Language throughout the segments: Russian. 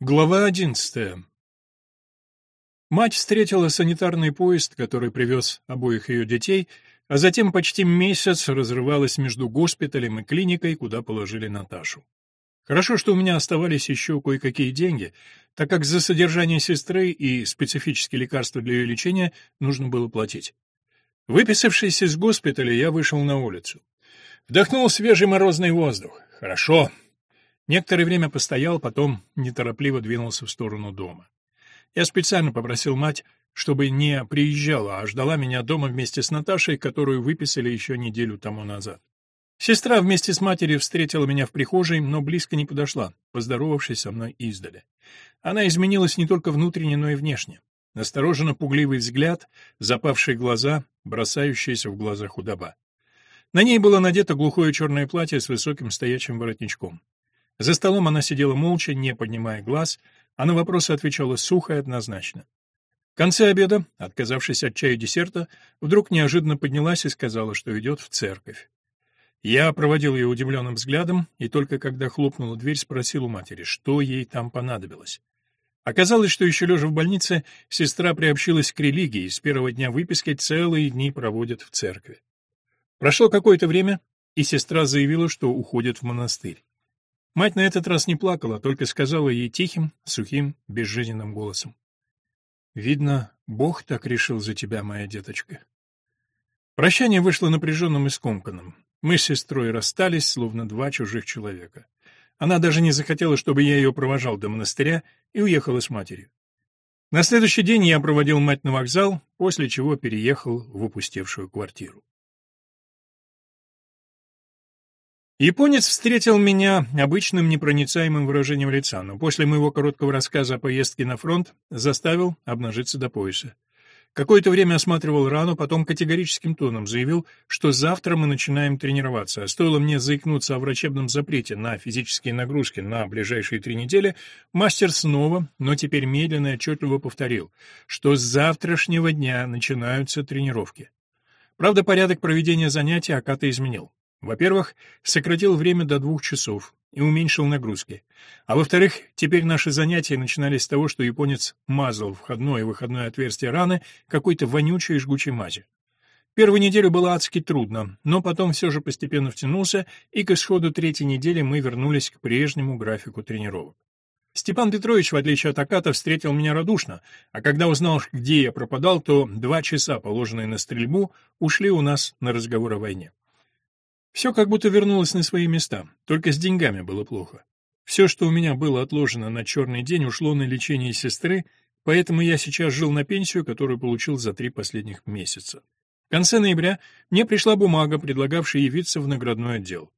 Глава одиннадцатая. Мать встретила санитарный поезд, который привез обоих ее детей, а затем почти месяц разрывалась между госпиталем и клиникой, куда положили Наташу. Хорошо, что у меня оставались еще кое-какие деньги, так как за содержание сестры и специфические лекарства для ее лечения нужно было платить. Выписавшись из госпиталя, я вышел на улицу. Вдохнул свежий морозный воздух. Хорошо. Некоторое время постоял, потом неторопливо двинулся в сторону дома. Я специально попросил мать, чтобы не приезжала, а ждала меня дома вместе с Наташей, которую выписали еще неделю тому назад. Сестра вместе с матерью встретила меня в прихожей, но близко не подошла, поздоровавшись со мной издали. Она изменилась не только внутренне, но и внешне. Настороженно пугливый взгляд, запавшие глаза, бросающиеся в глаза худоба. На ней было надето глухое черное платье с высоким стоячим воротничком. За столом она сидела молча, не поднимая глаз, а на вопросы отвечала сухо и однозначно. В конце обеда, отказавшись от чая и десерта, вдруг неожиданно поднялась и сказала, что идет в церковь. Я проводил ее удивленным взглядом, и только когда хлопнула дверь, спросил у матери, что ей там понадобилось. Оказалось, что еще лежа в больнице, сестра приобщилась к религии и с первого дня выписки целые дни проводит в церкви. Прошло какое-то время, и сестра заявила, что уходит в монастырь. Мать на этот раз не плакала, только сказала ей тихим, сухим, безжизненным голосом. «Видно, Бог так решил за тебя, моя деточка». Прощание вышло напряженным и скомканным. Мы с сестрой расстались, словно два чужих человека. Она даже не захотела, чтобы я ее провожал до монастыря, и уехала с матерью. На следующий день я проводил мать на вокзал, после чего переехал в опустевшую квартиру. Японец встретил меня обычным непроницаемым выражением лица, но после моего короткого рассказа о поездке на фронт заставил обнажиться до пояса. Какое-то время осматривал рану, потом категорическим тоном заявил, что завтра мы начинаем тренироваться. А стоило мне заикнуться о врачебном запрете на физические нагрузки на ближайшие три недели, мастер снова, но теперь медленно и отчетливо повторил, что с завтрашнего дня начинаются тренировки. Правда, порядок проведения занятий Аката изменил. Во-первых, сократил время до двух часов и уменьшил нагрузки. А во-вторых, теперь наши занятия начинались с того, что японец мазал входное и выходное отверстие раны какой-то вонючей и жгучей мази. Первую неделю было адски трудно, но потом все же постепенно втянулся, и к исходу третьей недели мы вернулись к прежнему графику тренировок. Степан Петрович, в отличие от Аката, встретил меня радушно, а когда узнал, где я пропадал, то два часа, положенные на стрельбу, ушли у нас на разговор о войне. Все как будто вернулось на свои места, только с деньгами было плохо. Все, что у меня было отложено на черный день, ушло на лечение сестры, поэтому я сейчас жил на пенсию, которую получил за три последних месяца. В конце ноября мне пришла бумага, предлагавшая явиться в наградной отдел.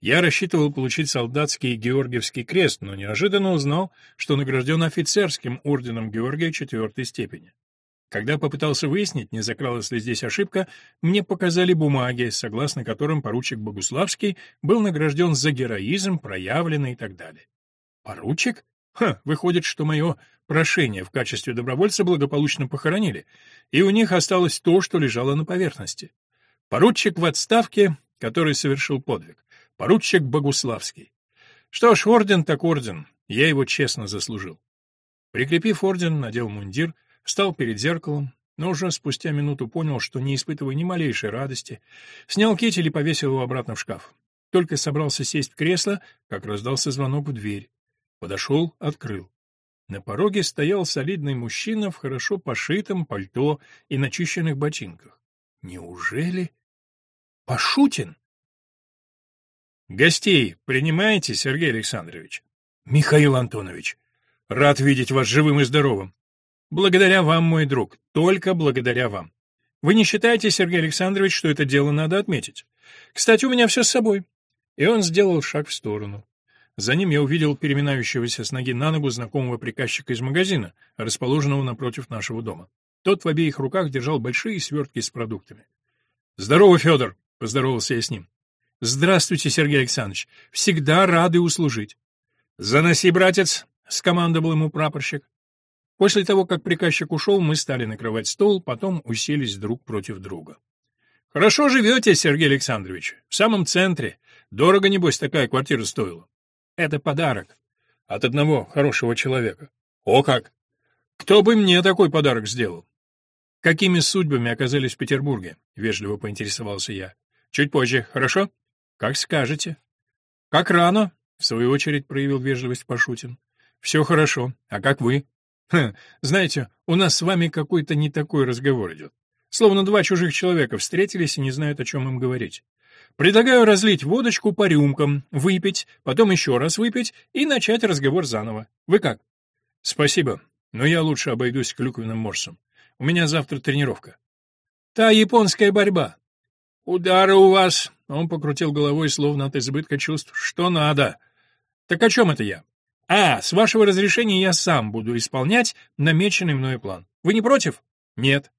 Я рассчитывал получить солдатский Георгиевский крест, но неожиданно узнал, что награжден офицерским орденом Георгия четвертой степени. Когда попытался выяснить, не закралась ли здесь ошибка, мне показали бумаги, согласно которым поручик Богуславский был награжден за героизм, проявленный и так далее. Поручик? Ха, выходит, что мое прошение в качестве добровольца благополучно похоронили, и у них осталось то, что лежало на поверхности. Поручик в отставке, который совершил подвиг. Поручик Богуславский. Что ж, орден так орден, я его честно заслужил. Прикрепив орден, надел мундир — Встал перед зеркалом, но уже спустя минуту понял, что не испытывая ни малейшей радости, снял китель и повесил его обратно в шкаф. Только собрался сесть в кресло, как раздался звонок в дверь. Подошел, открыл. На пороге стоял солидный мужчина в хорошо пошитом пальто и начищенных ботинках. Неужели? Пашутин? Гостей принимаете, Сергей Александрович? Михаил Антонович, рад видеть вас живым и здоровым. Благодаря вам, мой друг, только благодаря вам. Вы не считаете, Сергей Александрович, что это дело надо отметить? Кстати, у меня все с собой. И он сделал шаг в сторону. За ним я увидел переминающегося с ноги на ногу знакомого приказчика из магазина, расположенного напротив нашего дома. Тот в обеих руках держал большие свертки с продуктами. «Здорово, Федор!» — поздоровался я с ним. «Здравствуйте, Сергей Александрович. Всегда рады услужить». «Заноси, братец!» — скомандовал ему прапорщик. После того, как приказчик ушел, мы стали накрывать стол, потом уселись друг против друга. «Хорошо живете, Сергей Александрович. В самом центре. Дорого, небось, такая квартира стоила». «Это подарок». От одного хорошего человека. О как! Кто бы мне такой подарок сделал? Какими судьбами оказались в Петербурге? Вежливо поинтересовался я. Чуть позже, хорошо? Как скажете. Как рано? В свою очередь проявил вежливость Пашутин. Все хорошо. А как вы? Хм, знаете, у нас с вами какой-то не такой разговор идет. Словно два чужих человека встретились и не знают, о чем им говорить. Предлагаю разлить водочку по рюмкам, выпить, потом еще раз выпить и начать разговор заново. Вы как? Спасибо, но я лучше обойдусь клюквенным морсом. У меня завтра тренировка. Та японская борьба. Удары у вас. Он покрутил головой, словно от избытка чувств. Что надо? Так о чем это я? А, с вашего разрешения я сам буду исполнять намеченный мной план. Вы не против? Нет.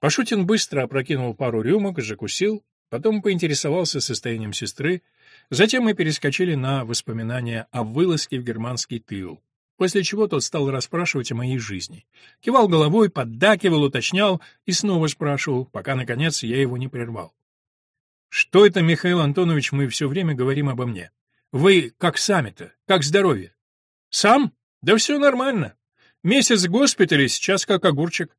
Пашутин быстро опрокинул пару рюмок, закусил, потом поинтересовался состоянием сестры, затем мы перескочили на воспоминания о вылазке в германский тыл, после чего тот стал расспрашивать о моей жизни. Кивал головой, поддакивал, уточнял и снова спрашивал, пока, наконец, я его не прервал. «Что это, Михаил Антонович, мы все время говорим обо мне? Вы как сами-то? Как здоровье?» «Сам? Да все нормально. Месяц в госпитале, сейчас как огурчик.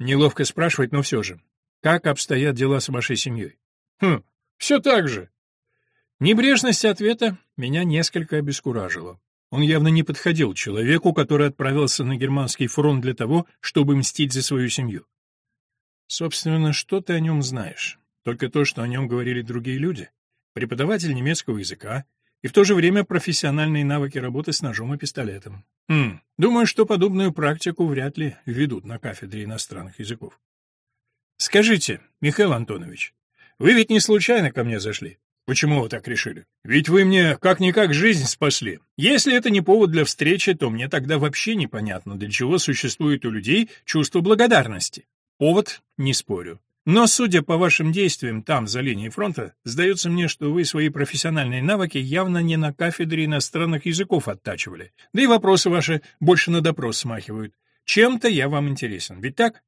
Неловко спрашивать, но все же. Как обстоят дела с вашей семьей? Хм, все так же. Небрежность ответа меня несколько обескуражила. Он явно не подходил человеку, который отправился на германский фронт для того, чтобы мстить за свою семью. Собственно, что ты о нем знаешь? Только то, что о нем говорили другие люди. Преподаватель немецкого языка, и в то же время профессиональные навыки работы с ножом и пистолетом. Хм, думаю, что подобную практику вряд ли ведут на кафедре иностранных языков. Скажите, Михаил Антонович, вы ведь не случайно ко мне зашли? Почему вы так решили? Ведь вы мне как-никак жизнь спасли. Если это не повод для встречи, то мне тогда вообще непонятно, для чего существует у людей чувство благодарности. Повод — не спорю. Но, судя по вашим действиям там, за линией фронта, сдается мне, что вы свои профессиональные навыки явно не на кафедре иностранных языков оттачивали. Да и вопросы ваши больше на допрос смахивают. Чем-то я вам интересен, ведь так?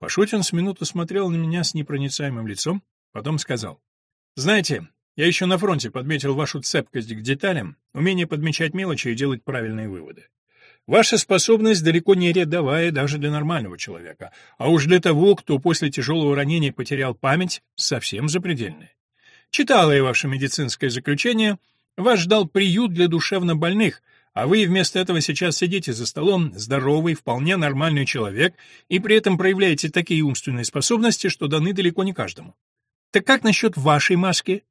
Пашутин с минуту смотрел на меня с непроницаемым лицом, потом сказал. «Знаете, я еще на фронте подметил вашу цепкость к деталям, умение подмечать мелочи и делать правильные выводы. Ваша способность далеко не рядовая даже для нормального человека, а уж для того, кто после тяжелого ранения потерял память, совсем запредельная. Читала я ваше медицинское заключение, вас ждал приют для душевнобольных, а вы вместо этого сейчас сидите за столом, здоровый, вполне нормальный человек, и при этом проявляете такие умственные способности, что даны далеко не каждому. Так как насчет вашей маски?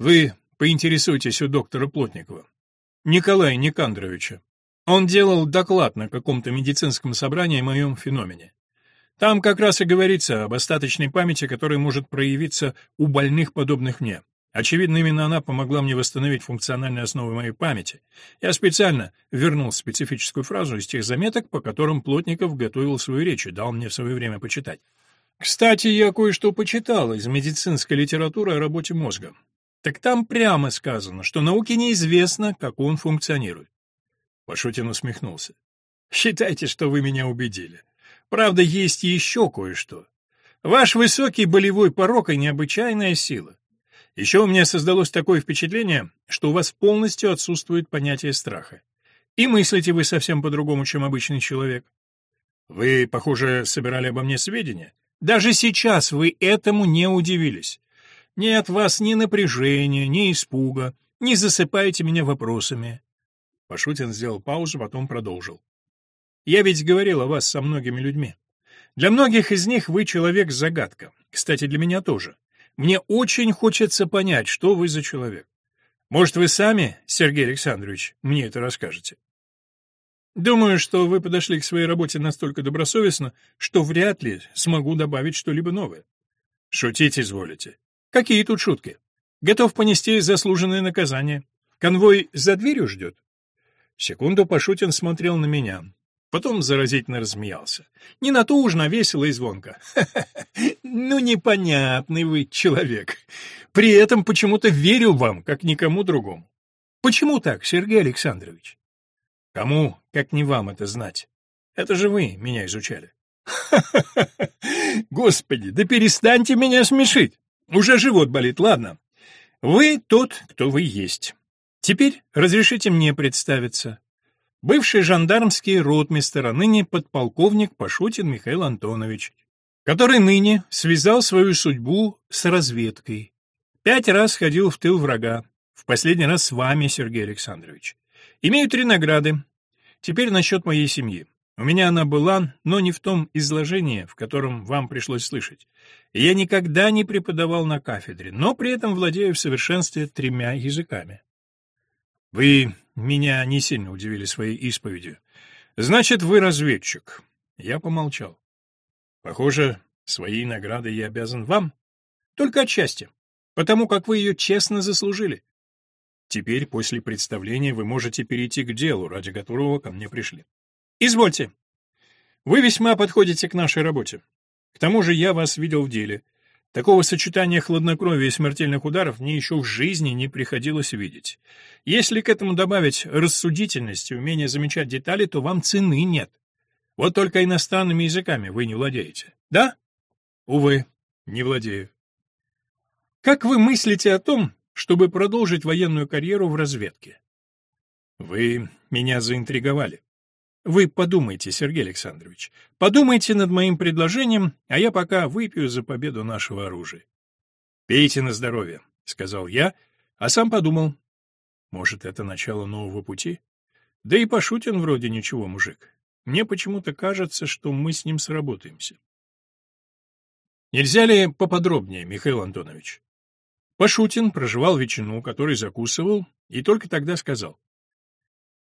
Вы поинтересуйтесь у доктора Плотникова. Николая Никандровича. Он делал доклад на каком-то медицинском собрании о моем феномене. Там как раз и говорится об остаточной памяти, которая может проявиться у больных, подобных мне. Очевидно, именно она помогла мне восстановить функциональные основы моей памяти. Я специально вернул специфическую фразу из тех заметок, по которым Плотников готовил свою речь и дал мне в свое время почитать. Кстати, я кое-что почитал из медицинской литературы о работе мозга. Так там прямо сказано, что науке неизвестно, как он функционирует. Пашутин усмехнулся. «Считайте, что вы меня убедили. Правда, есть еще кое-что. Ваш высокий болевой порог и необычайная сила. Еще у меня создалось такое впечатление, что у вас полностью отсутствует понятие страха. И мыслите вы совсем по-другому, чем обычный человек. Вы, похоже, собирали обо мне сведения. Даже сейчас вы этому не удивились. Нет вас ни напряжения, ни испуга, не засыпаете меня вопросами. Пашутин сделал паузу, потом продолжил. «Я ведь говорил о вас со многими людьми. Для многих из них вы человек-загадка. Кстати, для меня тоже. Мне очень хочется понять, что вы за человек. Может, вы сами, Сергей Александрович, мне это расскажете?» Думаю, что вы подошли к своей работе настолько добросовестно, что вряд ли смогу добавить что-либо новое. Шутить изволите. Какие тут шутки? Готов понести заслуженное наказание. Конвой за дверью ждет? Секунду Пашутин смотрел на меня. Потом заразительно разсмеялся. Не натужно, а весело и звонко. ну непонятный вы человек. При этом почему-то верю вам, как никому другому. Почему так, Сергей Александрович? Кому, как не вам это знать? Это же вы меня изучали. Господи, да перестаньте меня смешить. Уже живот болит, ладно. Вы тот, кто вы есть. Теперь разрешите мне представиться. Бывший жандармский ротмистер, а ныне подполковник Пашутин Михаил Антонович, который ныне связал свою судьбу с разведкой. Пять раз ходил в тыл врага, в последний раз с вами, Сергей Александрович. Имею три награды. Теперь насчет моей семьи. У меня она была, но не в том изложении, в котором вам пришлось слышать. Я никогда не преподавал на кафедре, но при этом владею в совершенстве тремя языками. Вы меня не сильно удивили своей исповедью. Значит, вы разведчик. Я помолчал. Похоже, своей наградой я обязан вам. Только отчасти. Потому как вы ее честно заслужили. Теперь, после представления, вы можете перейти к делу, ради которого ко мне пришли. Извольте. Вы весьма подходите к нашей работе. К тому же я вас видел в деле. Такого сочетания хладнокровия и смертельных ударов мне еще в жизни не приходилось видеть. Если к этому добавить рассудительность и умение замечать детали, то вам цены нет. Вот только иностранными языками вы не владеете. Да? Увы, не владею. Как вы мыслите о том, чтобы продолжить военную карьеру в разведке? Вы меня заинтриговали. Вы подумайте, Сергей Александрович. Подумайте над моим предложением, а я пока выпью за победу нашего оружия. Пейте на здоровье, сказал я, а сам подумал, может, это начало нового пути? Да и Пашутин вроде ничего, мужик. Мне почему-то кажется, что мы с ним сработаемся. Нельзя ли поподробнее, Михаил Антонович? Пашутин проживал ветчину, который закусывал, и только тогда сказал.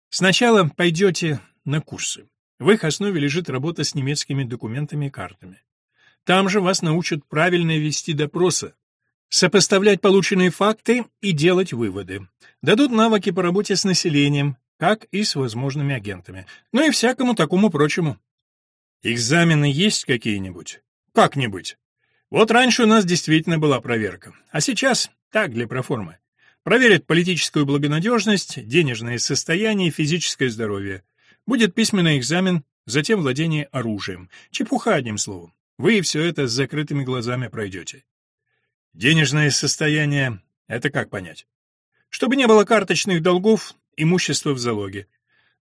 Сначала пойдете на курсы. В их основе лежит работа с немецкими документами и картами. Там же вас научат правильно вести допросы, сопоставлять полученные факты и делать выводы. Дадут навыки по работе с населением, как и с возможными агентами. Ну и всякому такому прочему. Экзамены есть какие-нибудь? Как-нибудь. Вот раньше у нас действительно была проверка, а сейчас так, для проформы. Проверят политическую благонадежность, денежное состояние и физическое здоровье. Будет письменный экзамен, затем владение оружием. Чепуха, одним словом. Вы все это с закрытыми глазами пройдете. Денежное состояние — это как понять? Чтобы не было карточных долгов, имущества в залоге.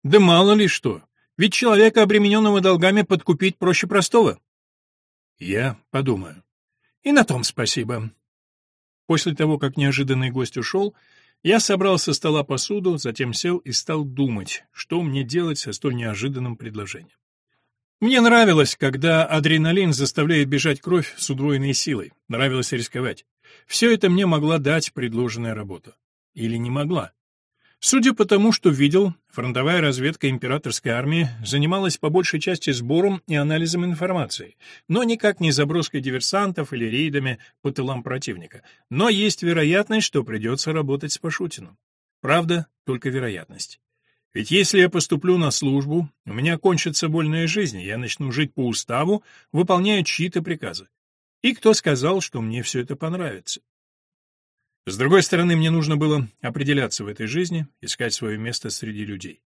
Да мало ли что, ведь человека, обремененного долгами, подкупить проще простого. Я подумаю. И на том спасибо. После того, как неожиданный гость ушел, я собрал со стола посуду, затем сел и стал думать, что мне делать со столь неожиданным предложением. Мне нравилось, когда адреналин заставляет бежать кровь с удвоенной силой. Нравилось рисковать. Все это мне могла дать предложенная работа. Или не могла. Судя по тому, что видел, фронтовая разведка императорской армии занималась по большей части сбором и анализом информации, но никак не заброской диверсантов или рейдами по тылам противника. Но есть вероятность, что придется работать с Пашутиным. Правда, только вероятность. Ведь если я поступлю на службу, у меня кончится вольная жизнь, я начну жить по уставу, выполняя чьи-то приказы. И кто сказал, что мне все это понравится? С другой стороны, мне нужно было определяться в этой жизни, искать свое место среди людей.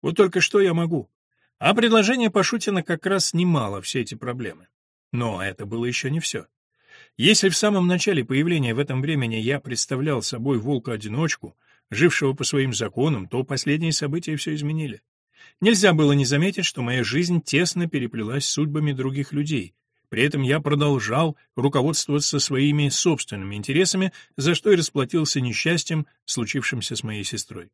Вот только что я могу. А предложение Пашутина как раз снимало все эти проблемы. Но это было еще не все. Если в самом начале появления в этом времени я представлял собой волка-одиночку, жившего по своим законам, то последние события все изменили. Нельзя было не заметить, что моя жизнь тесно переплелась с судьбами других людей, при этом я продолжал руководствоваться своими собственными интересами, за что и расплатился несчастьем, случившимся с моей сестрой.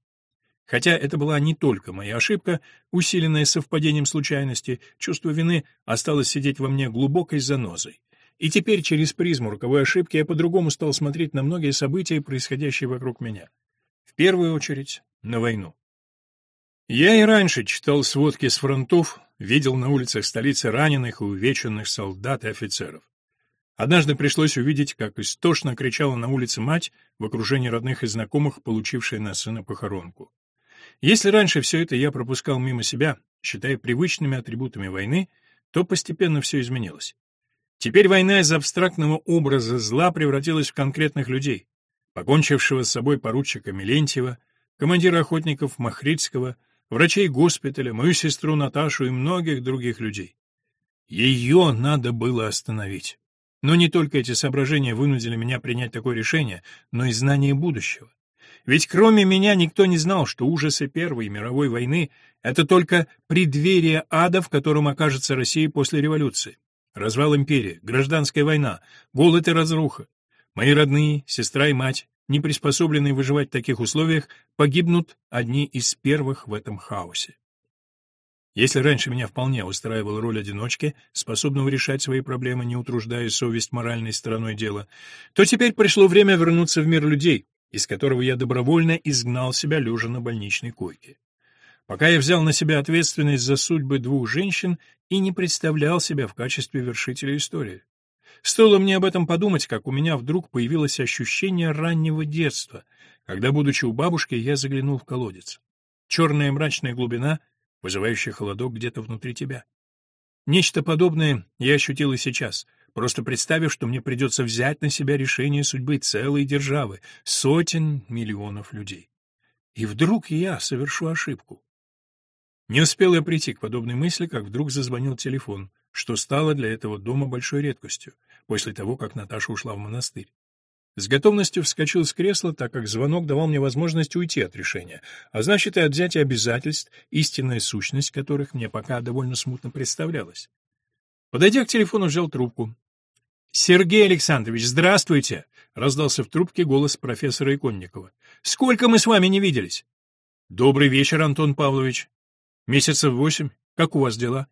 Хотя это была не только моя ошибка, усиленная совпадением случайности, чувство вины осталось сидеть во мне глубокой занозой. И теперь через призму роковой ошибки я по-другому стал смотреть на многие события, происходящие вокруг меня. В первую очередь, на войну. Я и раньше читал сводки с фронтов, видел на улицах столицы раненых и увеченных солдат и офицеров. Однажды пришлось увидеть, как истошно кричала на улице мать в окружении родных и знакомых, получившая на сына похоронку. Если раньше все это я пропускал мимо себя, считая привычными атрибутами войны, то постепенно все изменилось. Теперь война из абстрактного образа зла превратилась в конкретных людей, покончившего с собой поручика Милентьева, командира охотников Махрицкого, врачей госпиталя, мою сестру Наташу и многих других людей. Ее надо было остановить. Но не только эти соображения вынудили меня принять такое решение, но и знание будущего. Ведь кроме меня никто не знал, что ужасы Первой мировой войны — это только преддверие ада, в котором окажется Россия после революции. Развал империи, гражданская война, голод и разруха. Мои родные, сестра и мать, не приспособленные выживать в таких условиях, погибнут одни из первых в этом хаосе. Если раньше меня вполне устраивала роль одиночки, способного решать свои проблемы, не утруждая совесть моральной стороной дела, то теперь пришло время вернуться в мир людей, из которого я добровольно изгнал себя лежа на больничной койке. Пока я взял на себя ответственность за судьбы двух женщин и не представлял себя в качестве вершителя истории. Стоило мне об этом подумать, как у меня вдруг появилось ощущение раннего детства, когда, будучи у бабушки, я заглянул в колодец. Черная мрачная глубина, вызывающая холодок где-то внутри тебя. Нечто подобное я ощутил и сейчас, просто представив, что мне придется взять на себя решение судьбы целой державы, сотен миллионов людей. И вдруг я совершу ошибку. Не успел я прийти к подобной мысли, как вдруг зазвонил телефон, что стало для этого дома большой редкостью, после того, как Наташа ушла в монастырь. С готовностью вскочил с кресла, так как звонок давал мне возможность уйти от решения, а значит и от взятия обязательств, истинная сущность которых мне пока довольно смутно представлялась. Подойдя к телефону, взял трубку. «Сергей Александрович, здравствуйте!» — раздался в трубке голос профессора Иконникова. «Сколько мы с вами не виделись?» «Добрый вечер, Антон Павлович. Месяцев восемь. Как у вас дела?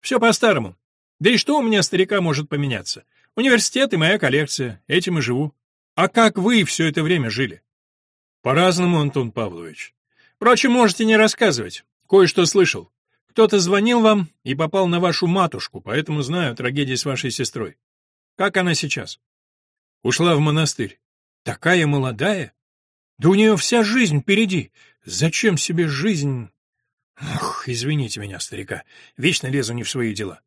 Все по-старому. Да и что у меня, старика, может поменяться? Университет и моя коллекция. Этим и живу. А как вы все это время жили? По-разному, Антон Павлович. Впрочем, можете не рассказывать. Кое-что слышал. Кто-то звонил вам и попал на вашу матушку, поэтому знаю о трагедии с вашей сестрой. Как она сейчас? Ушла в монастырь. Такая молодая? Да у нее вся жизнь впереди. Зачем себе жизнь Ох, извините меня, старика, вечно лезу не в свои дела.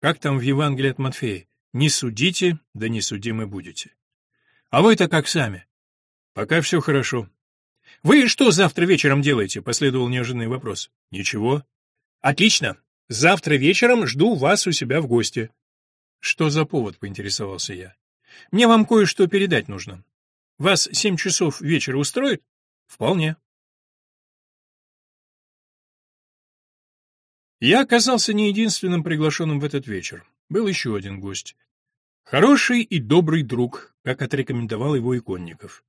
Как там в Евангелии от Матфея? Не судите, да не судимы будете. А вы-то как сами? Пока все хорошо. Вы что завтра вечером делаете? Последовал неожиданный вопрос. Ничего. Отлично. Завтра вечером жду вас у себя в гости. Что за повод, поинтересовался я. Мне вам кое-что передать нужно. Вас семь часов вечера устроит? Вполне. Я оказался не единственным приглашенным в этот вечер. Был еще один гость. Хороший и добрый друг, как отрекомендовал его Иконников.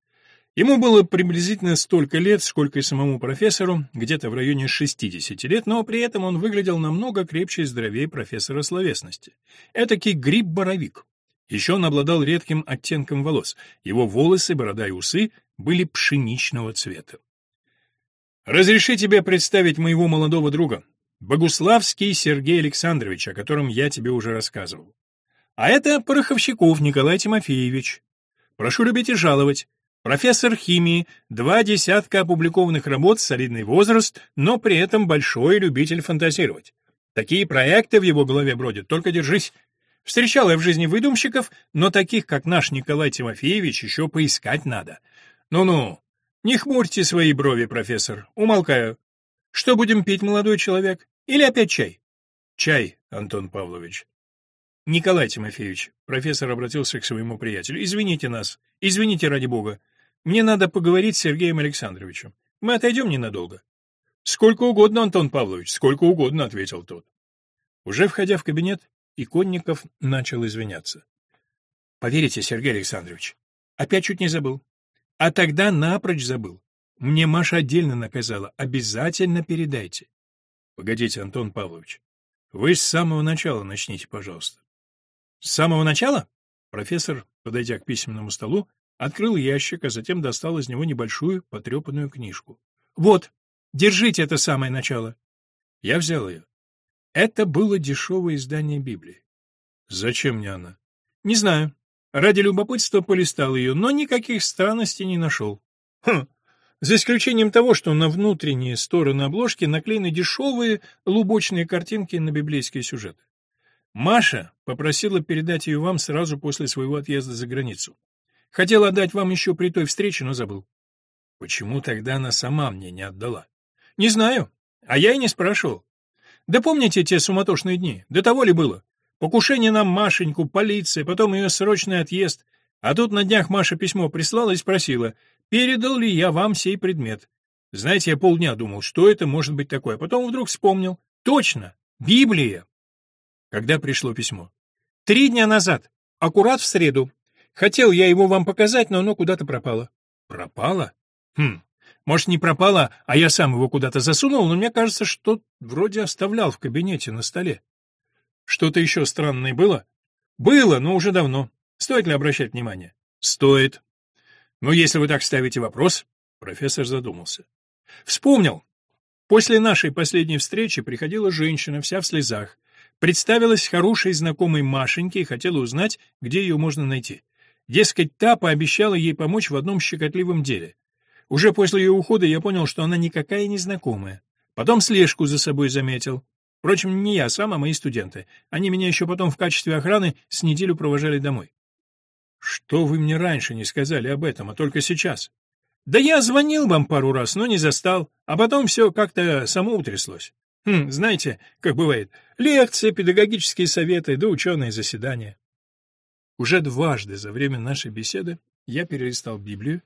Ему было приблизительно столько лет, сколько и самому профессору, где-то в районе 60 лет, но при этом он выглядел намного крепче и здоровее профессора словесности. Этакий гриб-боровик. Еще он обладал редким оттенком волос. Его волосы, борода и усы были пшеничного цвета. «Разреши тебе представить моего молодого друга», Богуславский Сергей Александрович, о котором я тебе уже рассказывал. А это Пороховщиков Николай Тимофеевич. Прошу любить и жаловать. Профессор химии, два десятка опубликованных работ, солидный возраст, но при этом большой любитель фантазировать. Такие проекты в его голове бродят, только держись. Встречал я в жизни выдумщиков, но таких, как наш Николай Тимофеевич, еще поискать надо. Ну-ну, не хмурьте свои брови, профессор, умолкаю. Что будем пить, молодой человек? Или опять чай? Чай, Антон Павлович. Николай Тимофеевич, профессор обратился к своему приятелю. Извините нас. Извините ради бога. Мне надо поговорить с Сергеем Александровичем. Мы отойдем ненадолго. Сколько угодно, Антон Павлович, сколько угодно, ответил тот. Уже входя в кабинет, Иконников начал извиняться. Поверите, Сергей Александрович, опять чуть не забыл. А тогда напрочь забыл. Мне Маша отдельно наказала. Обязательно передайте. Погодите, Антон Павлович. Вы с самого начала начните, пожалуйста. С самого начала? Профессор, подойдя к письменному столу, открыл ящик, а затем достал из него небольшую потрепанную книжку. Вот, держите это самое начало. Я взял ее. Это было дешевое издание Библии. Зачем мне она? Не знаю. Ради любопытства полистал ее, но никаких странностей не нашел. Хм, за исключением того, что на внутренние стороны обложки наклеены дешевые лубочные картинки на библейские сюжеты. Маша попросила передать ее вам сразу после своего отъезда за границу. Хотела отдать вам еще при той встрече, но забыл. Почему тогда она сама мне не отдала? Не знаю, а я и не спрашивал. Да помните те суматошные дни? До того ли было? Покушение на Машеньку, полиция, потом ее срочный отъезд. А тут на днях Маша письмо прислала и спросила, передал ли я вам сей предмет. Знаете, я полдня думал, что это может быть такое, потом вдруг вспомнил. Точно! Библия! Когда пришло письмо? Три дня назад. Аккурат в среду. Хотел я его вам показать, но оно куда-то пропало. Пропало? Хм. Может, не пропало, а я сам его куда-то засунул, но мне кажется, что вроде оставлял в кабинете на столе. Что-то еще странное было? Было, но уже давно. Стоит ли обращать внимание? Стоит. Но если вы так ставите вопрос, профессор задумался. Вспомнил. После нашей последней встречи приходила женщина, вся в слезах. Представилась хорошей знакомой Машеньке и хотела узнать, где ее можно найти. Дескать, та пообещала ей помочь в одном щекотливом деле. Уже после ее ухода я понял, что она никакая не знакомая. Потом слежку за собой заметил. Впрочем, не я сам, а мои студенты. Они меня еще потом в качестве охраны с неделю провожали домой. Что вы мне раньше не сказали об этом, а только сейчас? Да я звонил вам пару раз, но не застал, а потом все как-то само утряслось. Хм, знаете, как бывает, лекции, педагогические советы, да ученые заседания. Уже дважды за время нашей беседы я перелистал Библию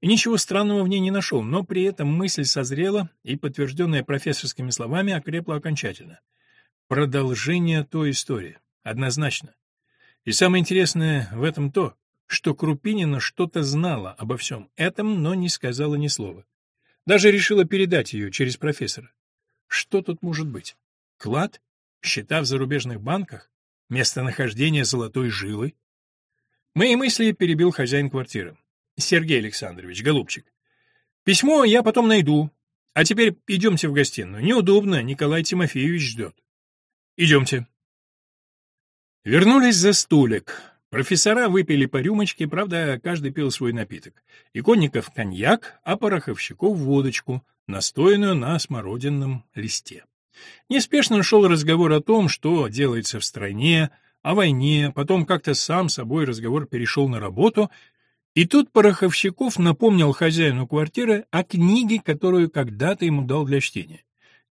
и ничего странного в ней не нашел, но при этом мысль созрела и, подтвержденная профессорскими словами, окрепла окончательно. Продолжение той истории. Однозначно. И самое интересное в этом то, что Крупинина что-то знала обо всем этом, но не сказала ни слова. Даже решила передать ее через профессора. Что тут может быть? Клад? Счета в зарубежных банках? Местонахождение золотой жилы? Мои мысли перебил хозяин квартиры. Сергей Александрович, голубчик. Письмо я потом найду. А теперь идемте в гостиную. Неудобно, Николай Тимофеевич ждет. Идемте. Вернулись за столик. Профессора выпили по рюмочке, правда, каждый пил свой напиток. Иконников — коньяк, а пороховщиков — водочку, настоянную на смородинном листе. Неспешно шел разговор о том, что делается в стране, о войне, потом как-то сам собой разговор перешел на работу, и тут Пороховщиков напомнил хозяину квартиры о книге, которую когда-то ему дал для чтения.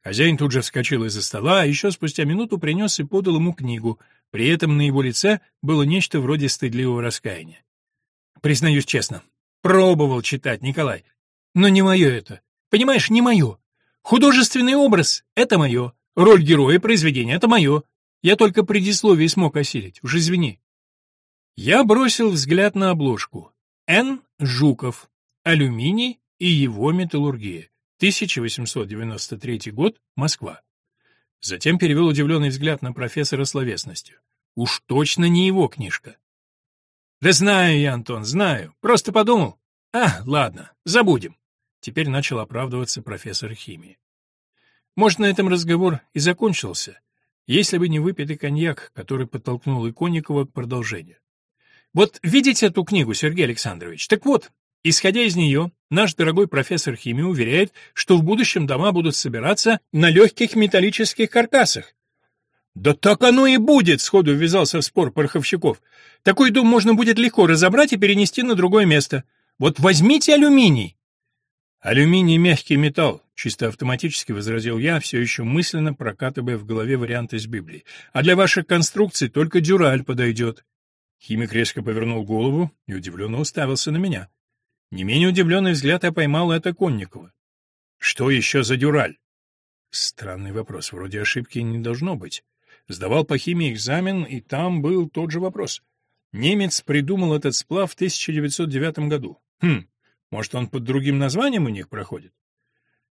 Хозяин тут же вскочил из-за стола, а еще спустя минуту принес и подал ему книгу. При этом на его лице было нечто вроде стыдливого раскаяния. «Признаюсь честно, пробовал читать, Николай, но не мое это. Понимаешь, не мое. Художественный образ — это мое. Роль героя произведения — это мое. Я только предисловие смог осилить, уж извини». Я бросил взгляд на обложку. Н. Жуков. Алюминий и его металлургия. 1893 год. Москва. Затем перевел удивленный взгляд на профессора словесностью. Уж точно не его книжка. Да знаю я, Антон, знаю. Просто подумал. А, ладно, забудем. Теперь начал оправдываться профессор химии. Может, на этом разговор и закончился, если бы не выпитый коньяк, который подтолкнул Иконникова к продолжению. Вот видите эту книгу, Сергей Александрович? Так вот, исходя из нее, наш дорогой профессор химии уверяет, что в будущем дома будут собираться на легких металлических каркасах. «Да так оно и будет!» — сходу ввязался в спор Пороховщиков. «Такой дом можно будет легко разобрать и перенести на другое место. Вот возьмите алюминий!» «Алюминий — мягкий металл», — чисто автоматически возразил я, все еще мысленно прокатывая в голове вариант из Библии. «А для ваших конструкций только дюраль подойдет». Химик резко повернул голову и удивленно уставился на меня. Не менее удивленный взгляд я поймал это Конникова. «Что еще за дюраль?» Странный вопрос, вроде ошибки не должно быть. Сдавал по химии экзамен, и там был тот же вопрос. Немец придумал этот сплав в 1909 году. Хм, может, он под другим названием у них проходит?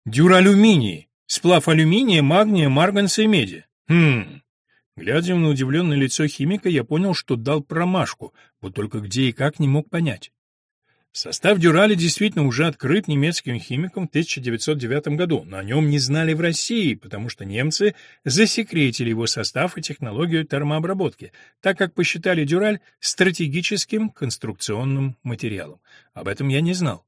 Дюралюминий. Сплав алюминия, магния, марганца и меди. Хм, Глядя на удивленное лицо химика, я понял, что дал промашку, вот только где и как не мог понять. Состав дюрали действительно уже открыт немецким химиком в 1909 году, но о нем не знали в России, потому что немцы засекретили его состав и технологию термообработки, так как посчитали дюраль стратегическим конструкционным материалом. Об этом я не знал.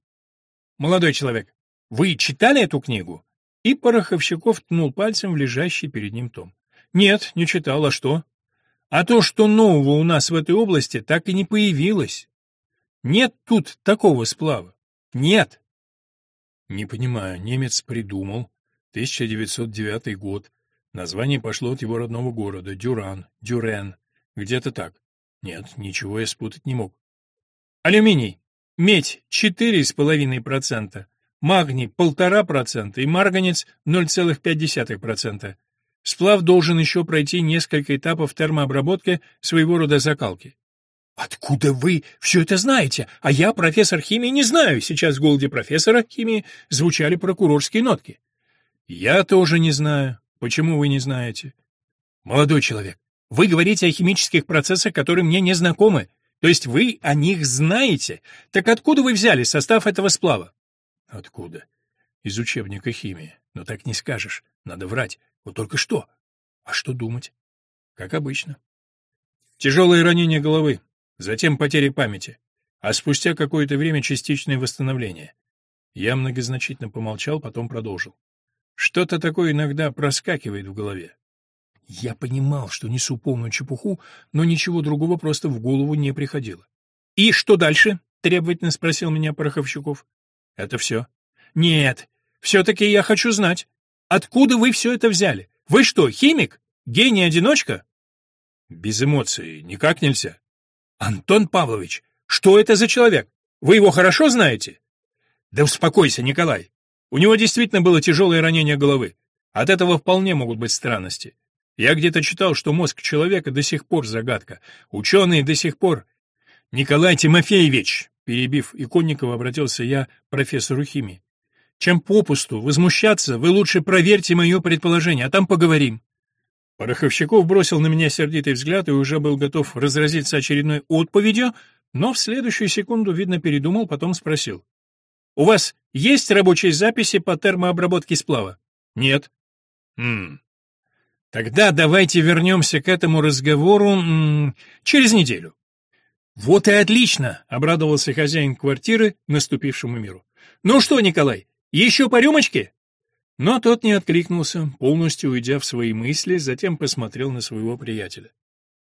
«Молодой человек, вы читали эту книгу?» И Пороховщиков ткнул пальцем в лежащий перед ним том. Нет, не читал, а что? А то, что нового у нас в этой области так и не появилось. Нет тут такого сплава. Нет. Не понимаю, немец придумал. 1909 год. Название пошло от его родного города, Дюран, Дюрен. Где-то так. Нет, ничего я спутать не мог. Алюминий. Медь 4,5%, магний 1,5% и марганец 0,5%. Сплав должен еще пройти несколько этапов термообработки, своего рода закалки. «Откуда вы все это знаете? А я, профессор химии, не знаю!» Сейчас в голоде профессора химии звучали прокурорские нотки. «Я тоже не знаю. Почему вы не знаете?» «Молодой человек, вы говорите о химических процессах, которые мне не знакомы. То есть вы о них знаете? Так откуда вы взяли состав этого сплава?» «Откуда?» «Из учебника химии. Но так не скажешь. Надо врать. Вот только что. А что думать?» «Как обычно». «Тяжелое ранение головы. Затем потеря памяти, а спустя какое-то время частичное восстановление. Я многозначительно помолчал, потом продолжил. Что-то такое иногда проскакивает в голове. Я понимал, что несу полную чепуху, но ничего другого просто в голову не приходило. «И что дальше?» — требовательно спросил меня Пороховщиков. «Это все?» «Нет, все-таки я хочу знать. Откуда вы все это взяли? Вы что, химик? Гений-одиночка?» «Без эмоций никак нельзя. Антон Павлович, что это за человек? Вы его хорошо знаете? Да успокойся, Николай. У него действительно было тяжелое ранение головы. От этого вполне могут быть странности. Я где-то читал, что мозг человека до сих пор загадка. Ученые до сих пор... Николай Тимофеевич, перебив Иконникова, обратился я к профессору химии. Чем попусту возмущаться, вы лучше проверьте мое предположение, а там поговорим. Пороховщиков бросил на меня сердитый взгляд и уже был готов разразиться очередной отповедью, но в следующую секунду, видно, передумал, потом спросил. «У вас есть рабочие записи по термообработке сплава?» «Нет». «Хм. Тогда давайте вернемся к этому разговору м -м, через неделю». «Вот и отлично!» — обрадовался хозяин квартиры наступившему миру. «Ну что, Николай, еще по рюмочке?» Но тот не откликнулся, полностью уйдя в свои мысли, затем посмотрел на своего приятеля.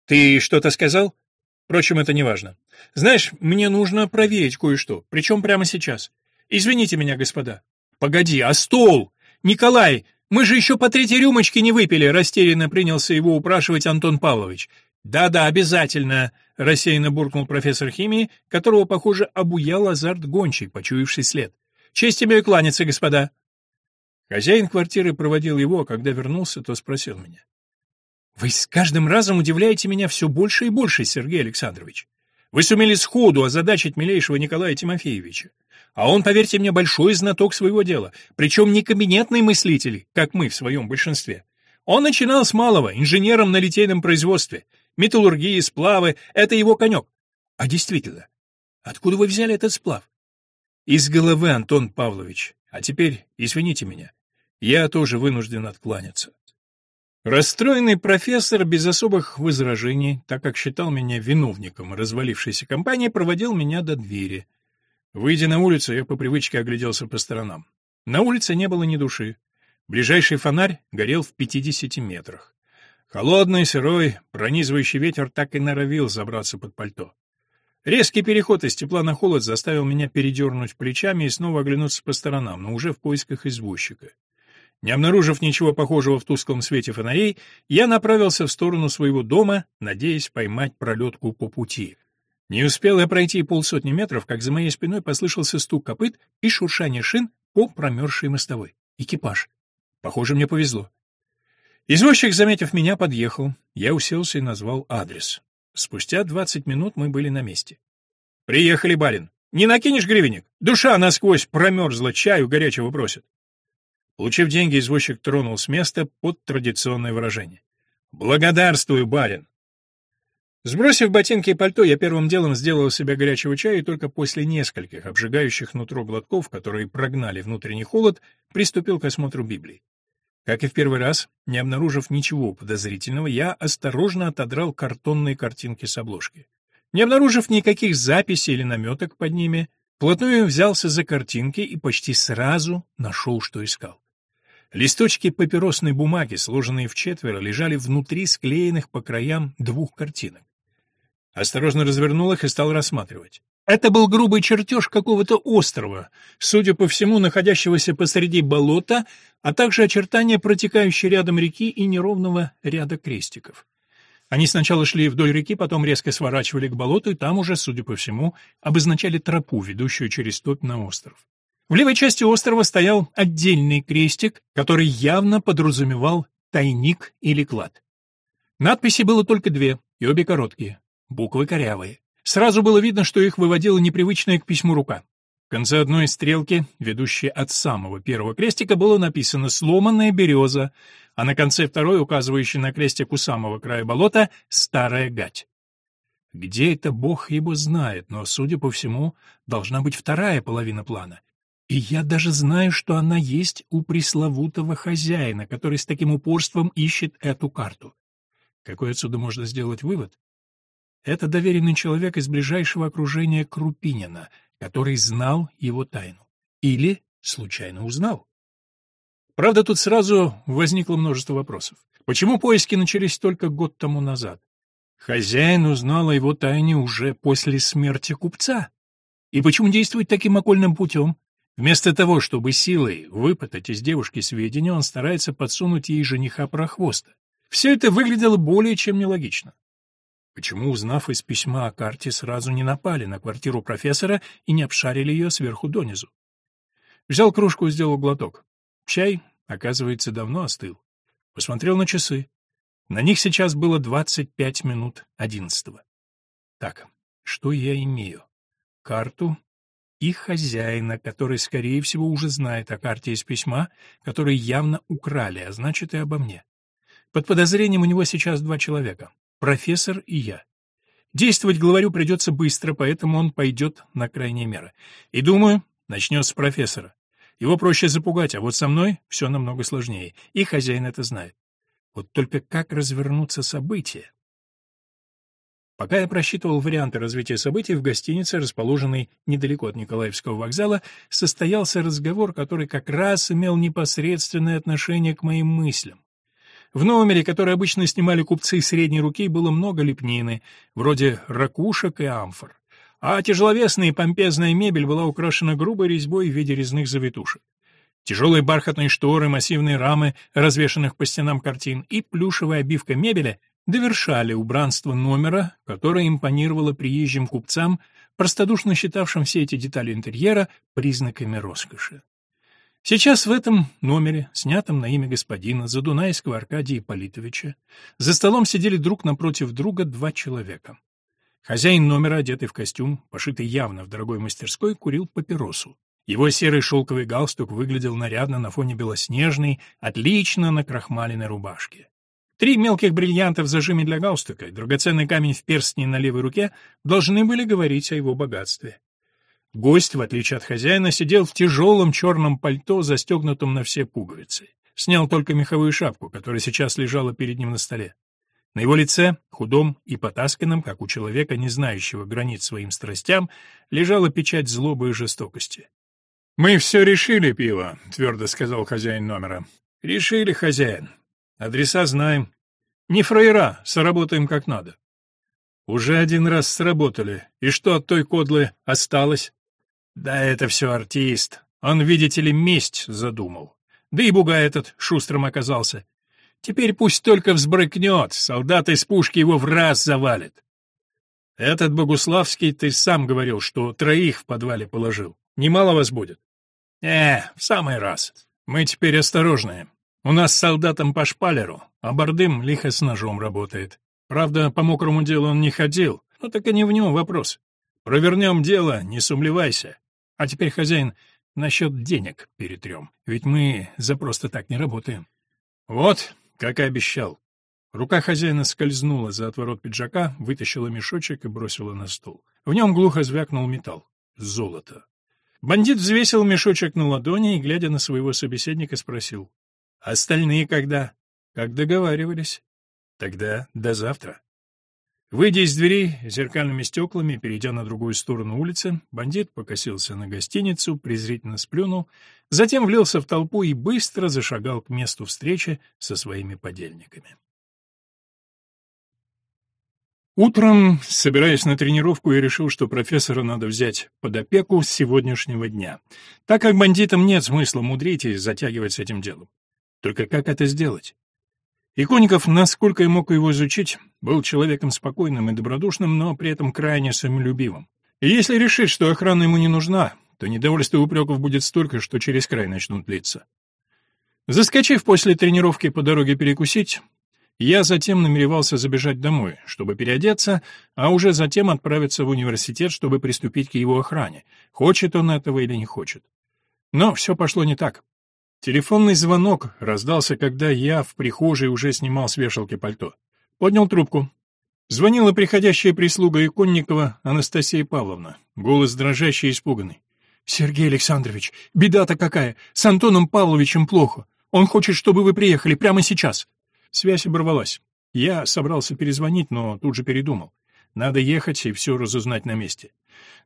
«Ты что-то сказал? Впрочем, это не важно. Знаешь, мне нужно проверить кое-что, причем прямо сейчас. Извините меня, господа». «Погоди, а стол? Николай, мы же еще по третьей рюмочке не выпили», растерянно принялся его упрашивать Антон Павлович. «Да-да, обязательно», — рассеянно буркнул профессор химии, которого, похоже, обуял азарт гончий, почуявший след. «Честь тебе кланяться, господа». Хозяин квартиры проводил его, а когда вернулся, то спросил меня. «Вы с каждым разом удивляете меня все больше и больше, Сергей Александрович. Вы сумели сходу озадачить милейшего Николая Тимофеевича. А он, поверьте мне, большой знаток своего дела, причем не кабинетный мыслитель, как мы в своем большинстве. Он начинал с малого, инженером на литейном производстве. Металлургии, сплавы — это его конек. А действительно, откуда вы взяли этот сплав? Из головы, Антон Павлович. А теперь извините меня. Я тоже вынужден откланяться. Расстроенный профессор без особых возражений, так как считал меня виновником развалившейся компании, проводил меня до двери. Выйдя на улицу, я по привычке огляделся по сторонам. На улице не было ни души. Ближайший фонарь горел в 50 метрах. Холодный, сырой, пронизывающий ветер так и норовил забраться под пальто. Резкий переход из тепла на холод заставил меня передернуть плечами и снова оглянуться по сторонам, но уже в поисках извозчика. Не обнаружив ничего похожего в тусклом свете фонарей, я направился в сторону своего дома, надеясь поймать пролетку по пути. Не успел я пройти полсотни метров, как за моей спиной послышался стук копыт и шуршание шин по промерзшей мостовой. Экипаж. Похоже, мне повезло. Извозчик, заметив меня, подъехал. Я уселся и назвал адрес. Спустя двадцать минут мы были на месте. «Приехали, барин. Не накинешь гривенник? Душа насквозь промерзла, чаю горячего просит». Получив деньги, извозчик тронул с места под традиционное выражение. «Благодарствую, барин!» Сбросив ботинки и пальто, я первым делом сделал себе горячего чая и только после нескольких обжигающих нутро глотков, которые прогнали внутренний холод, приступил к осмотру Библии. Как и в первый раз, не обнаружив ничего подозрительного, я осторожно отодрал картонные картинки с обложки. Не обнаружив никаких записей или наметок под ними, плотную взялся за картинки и почти сразу нашел, что искал. Листочки папиросной бумаги, сложенные в четверо, лежали внутри склеенных по краям двух картинок. Осторожно развернул их и стал рассматривать. Это был грубый чертеж какого-то острова, судя по всему, находящегося посреди болота, а также очертания протекающей рядом реки и неровного ряда крестиков. Они сначала шли вдоль реки, потом резко сворачивали к болоту, и там уже, судя по всему, обозначали тропу, ведущую через топь на остров. В левой части острова стоял отдельный крестик, который явно подразумевал тайник или клад. Надписей было только две, и обе короткие, буквы корявые. Сразу было видно, что их выводила непривычная к письму рука. В конце одной стрелки, ведущей от самого первого крестика, было написано «сломанная береза», а на конце второй, указывающей на крестик у самого края болота, «старая гать». Где это бог его знает, но, судя по всему, должна быть вторая половина плана. И я даже знаю, что она есть у пресловутого хозяина, который с таким упорством ищет эту карту. Какой отсюда можно сделать вывод? Это доверенный человек из ближайшего окружения Крупинина — который знал его тайну. Или случайно узнал. Правда, тут сразу возникло множество вопросов. Почему поиски начались только год тому назад? Хозяин узнал о его тайне уже после смерти купца. И почему действует таким окольным путем? Вместо того, чтобы силой выпытать из девушки сведения, он старается подсунуть ей жениха прохвоста. Все это выглядело более чем нелогично. Почему, узнав из письма о карте, сразу не напали на квартиру профессора и не обшарили ее сверху донизу? Взял кружку и сделал глоток. Чай, оказывается, давно остыл. Посмотрел на часы. На них сейчас было 25 минут одиннадцатого. Так, что я имею? Карту и хозяина, который, скорее всего, уже знает о карте из письма, который явно украли, а значит и обо мне. Под подозрением у него сейчас два человека профессор и я. Действовать, говорю, придется быстро, поэтому он пойдет на крайние меры. И думаю, начнет с профессора. Его проще запугать, а вот со мной все намного сложнее, и хозяин это знает. Вот только как развернутся события? Пока я просчитывал варианты развития событий, в гостинице, расположенной недалеко от Николаевского вокзала, состоялся разговор, который как раз имел непосредственное отношение к моим мыслям. В номере, который обычно снимали купцы средней руки, было много лепнины, вроде ракушек и амфор. А тяжеловесная и помпезная мебель была украшена грубой резьбой в виде резных завитушек. Тяжелые бархатные шторы, массивные рамы, развешанных по стенам картин, и плюшевая обивка мебели довершали убранство номера, которое импонировало приезжим купцам, простодушно считавшим все эти детали интерьера признаками роскоши. Сейчас в этом номере, снятом на имя господина Задунайского Аркадия Политовича, за столом сидели друг напротив друга два человека. Хозяин номера, одетый в костюм, пошитый явно в дорогой мастерской, курил папиросу. Его серый шелковый галстук выглядел нарядно на фоне белоснежной, отлично накрахмаленной рубашки. Три мелких бриллианта в зажиме для галстука и драгоценный камень в перстне на левой руке должны были говорить о его богатстве. Гость, в отличие от хозяина, сидел в тяжелом черном пальто, застегнутом на все пуговицы. Снял только меховую шапку, которая сейчас лежала перед ним на столе. На его лице, худом и потасканном, как у человека, не знающего границ своим страстям, лежала печать злобы и жестокости. «Мы все решили, пиво», — твердо сказал хозяин номера. «Решили, хозяин. Адреса знаем. Не фраера, сработаем как надо». «Уже один раз сработали. И что от той кодлы осталось?» Да это все артист. Он, видите ли, месть задумал. Да и бугай этот шустрым оказался. Теперь пусть только взбрыкнет, солдат из пушки его в раз завалит. Этот Богуславский, ты сам говорил, что троих в подвале положил. Немало вас будет? Э, в самый раз. Мы теперь осторожные. У нас с солдатом по шпалеру, а Бардым лихо с ножом работает. Правда, по мокрому делу он не ходил, но так и не в нем вопрос. Провернем дело, не сумлевайся. А теперь, хозяин, насчет денег перетрем, ведь мы за просто так не работаем. Вот, как и обещал. Рука хозяина скользнула за отворот пиджака, вытащила мешочек и бросила на стол. В нем глухо звякнул металл. Золото. Бандит взвесил мешочек на ладони и, глядя на своего собеседника, спросил. «Остальные когда?» «Как договаривались?» «Тогда до завтра». Выйдя из дверей зеркальными стеклами, перейдя на другую сторону улицы, бандит покосился на гостиницу, презрительно сплюнул, затем влился в толпу и быстро зашагал к месту встречи со своими подельниками. Утром, собираясь на тренировку, я решил, что профессора надо взять под опеку с сегодняшнего дня, так как бандитам нет смысла мудрить и затягивать с этим делом. Только как это сделать? Иконников, насколько я мог его изучить, был человеком спокойным и добродушным, но при этом крайне самолюбивым. И если решить, что охрана ему не нужна, то недовольство и упреков будет столько, что через край начнут литься. Заскочив после тренировки по дороге перекусить, я затем намеревался забежать домой, чтобы переодеться, а уже затем отправиться в университет, чтобы приступить к его охране, хочет он этого или не хочет. Но все пошло не так. Телефонный звонок раздался, когда я в прихожей уже снимал с вешалки пальто. Поднял трубку. Звонила приходящая прислуга Иконникова Анастасия Павловна, голос дрожащий и испуганный. «Сергей Александрович, беда-то какая! С Антоном Павловичем плохо. Он хочет, чтобы вы приехали прямо сейчас». Связь оборвалась. Я собрался перезвонить, но тут же передумал. Надо ехать и все разузнать на месте.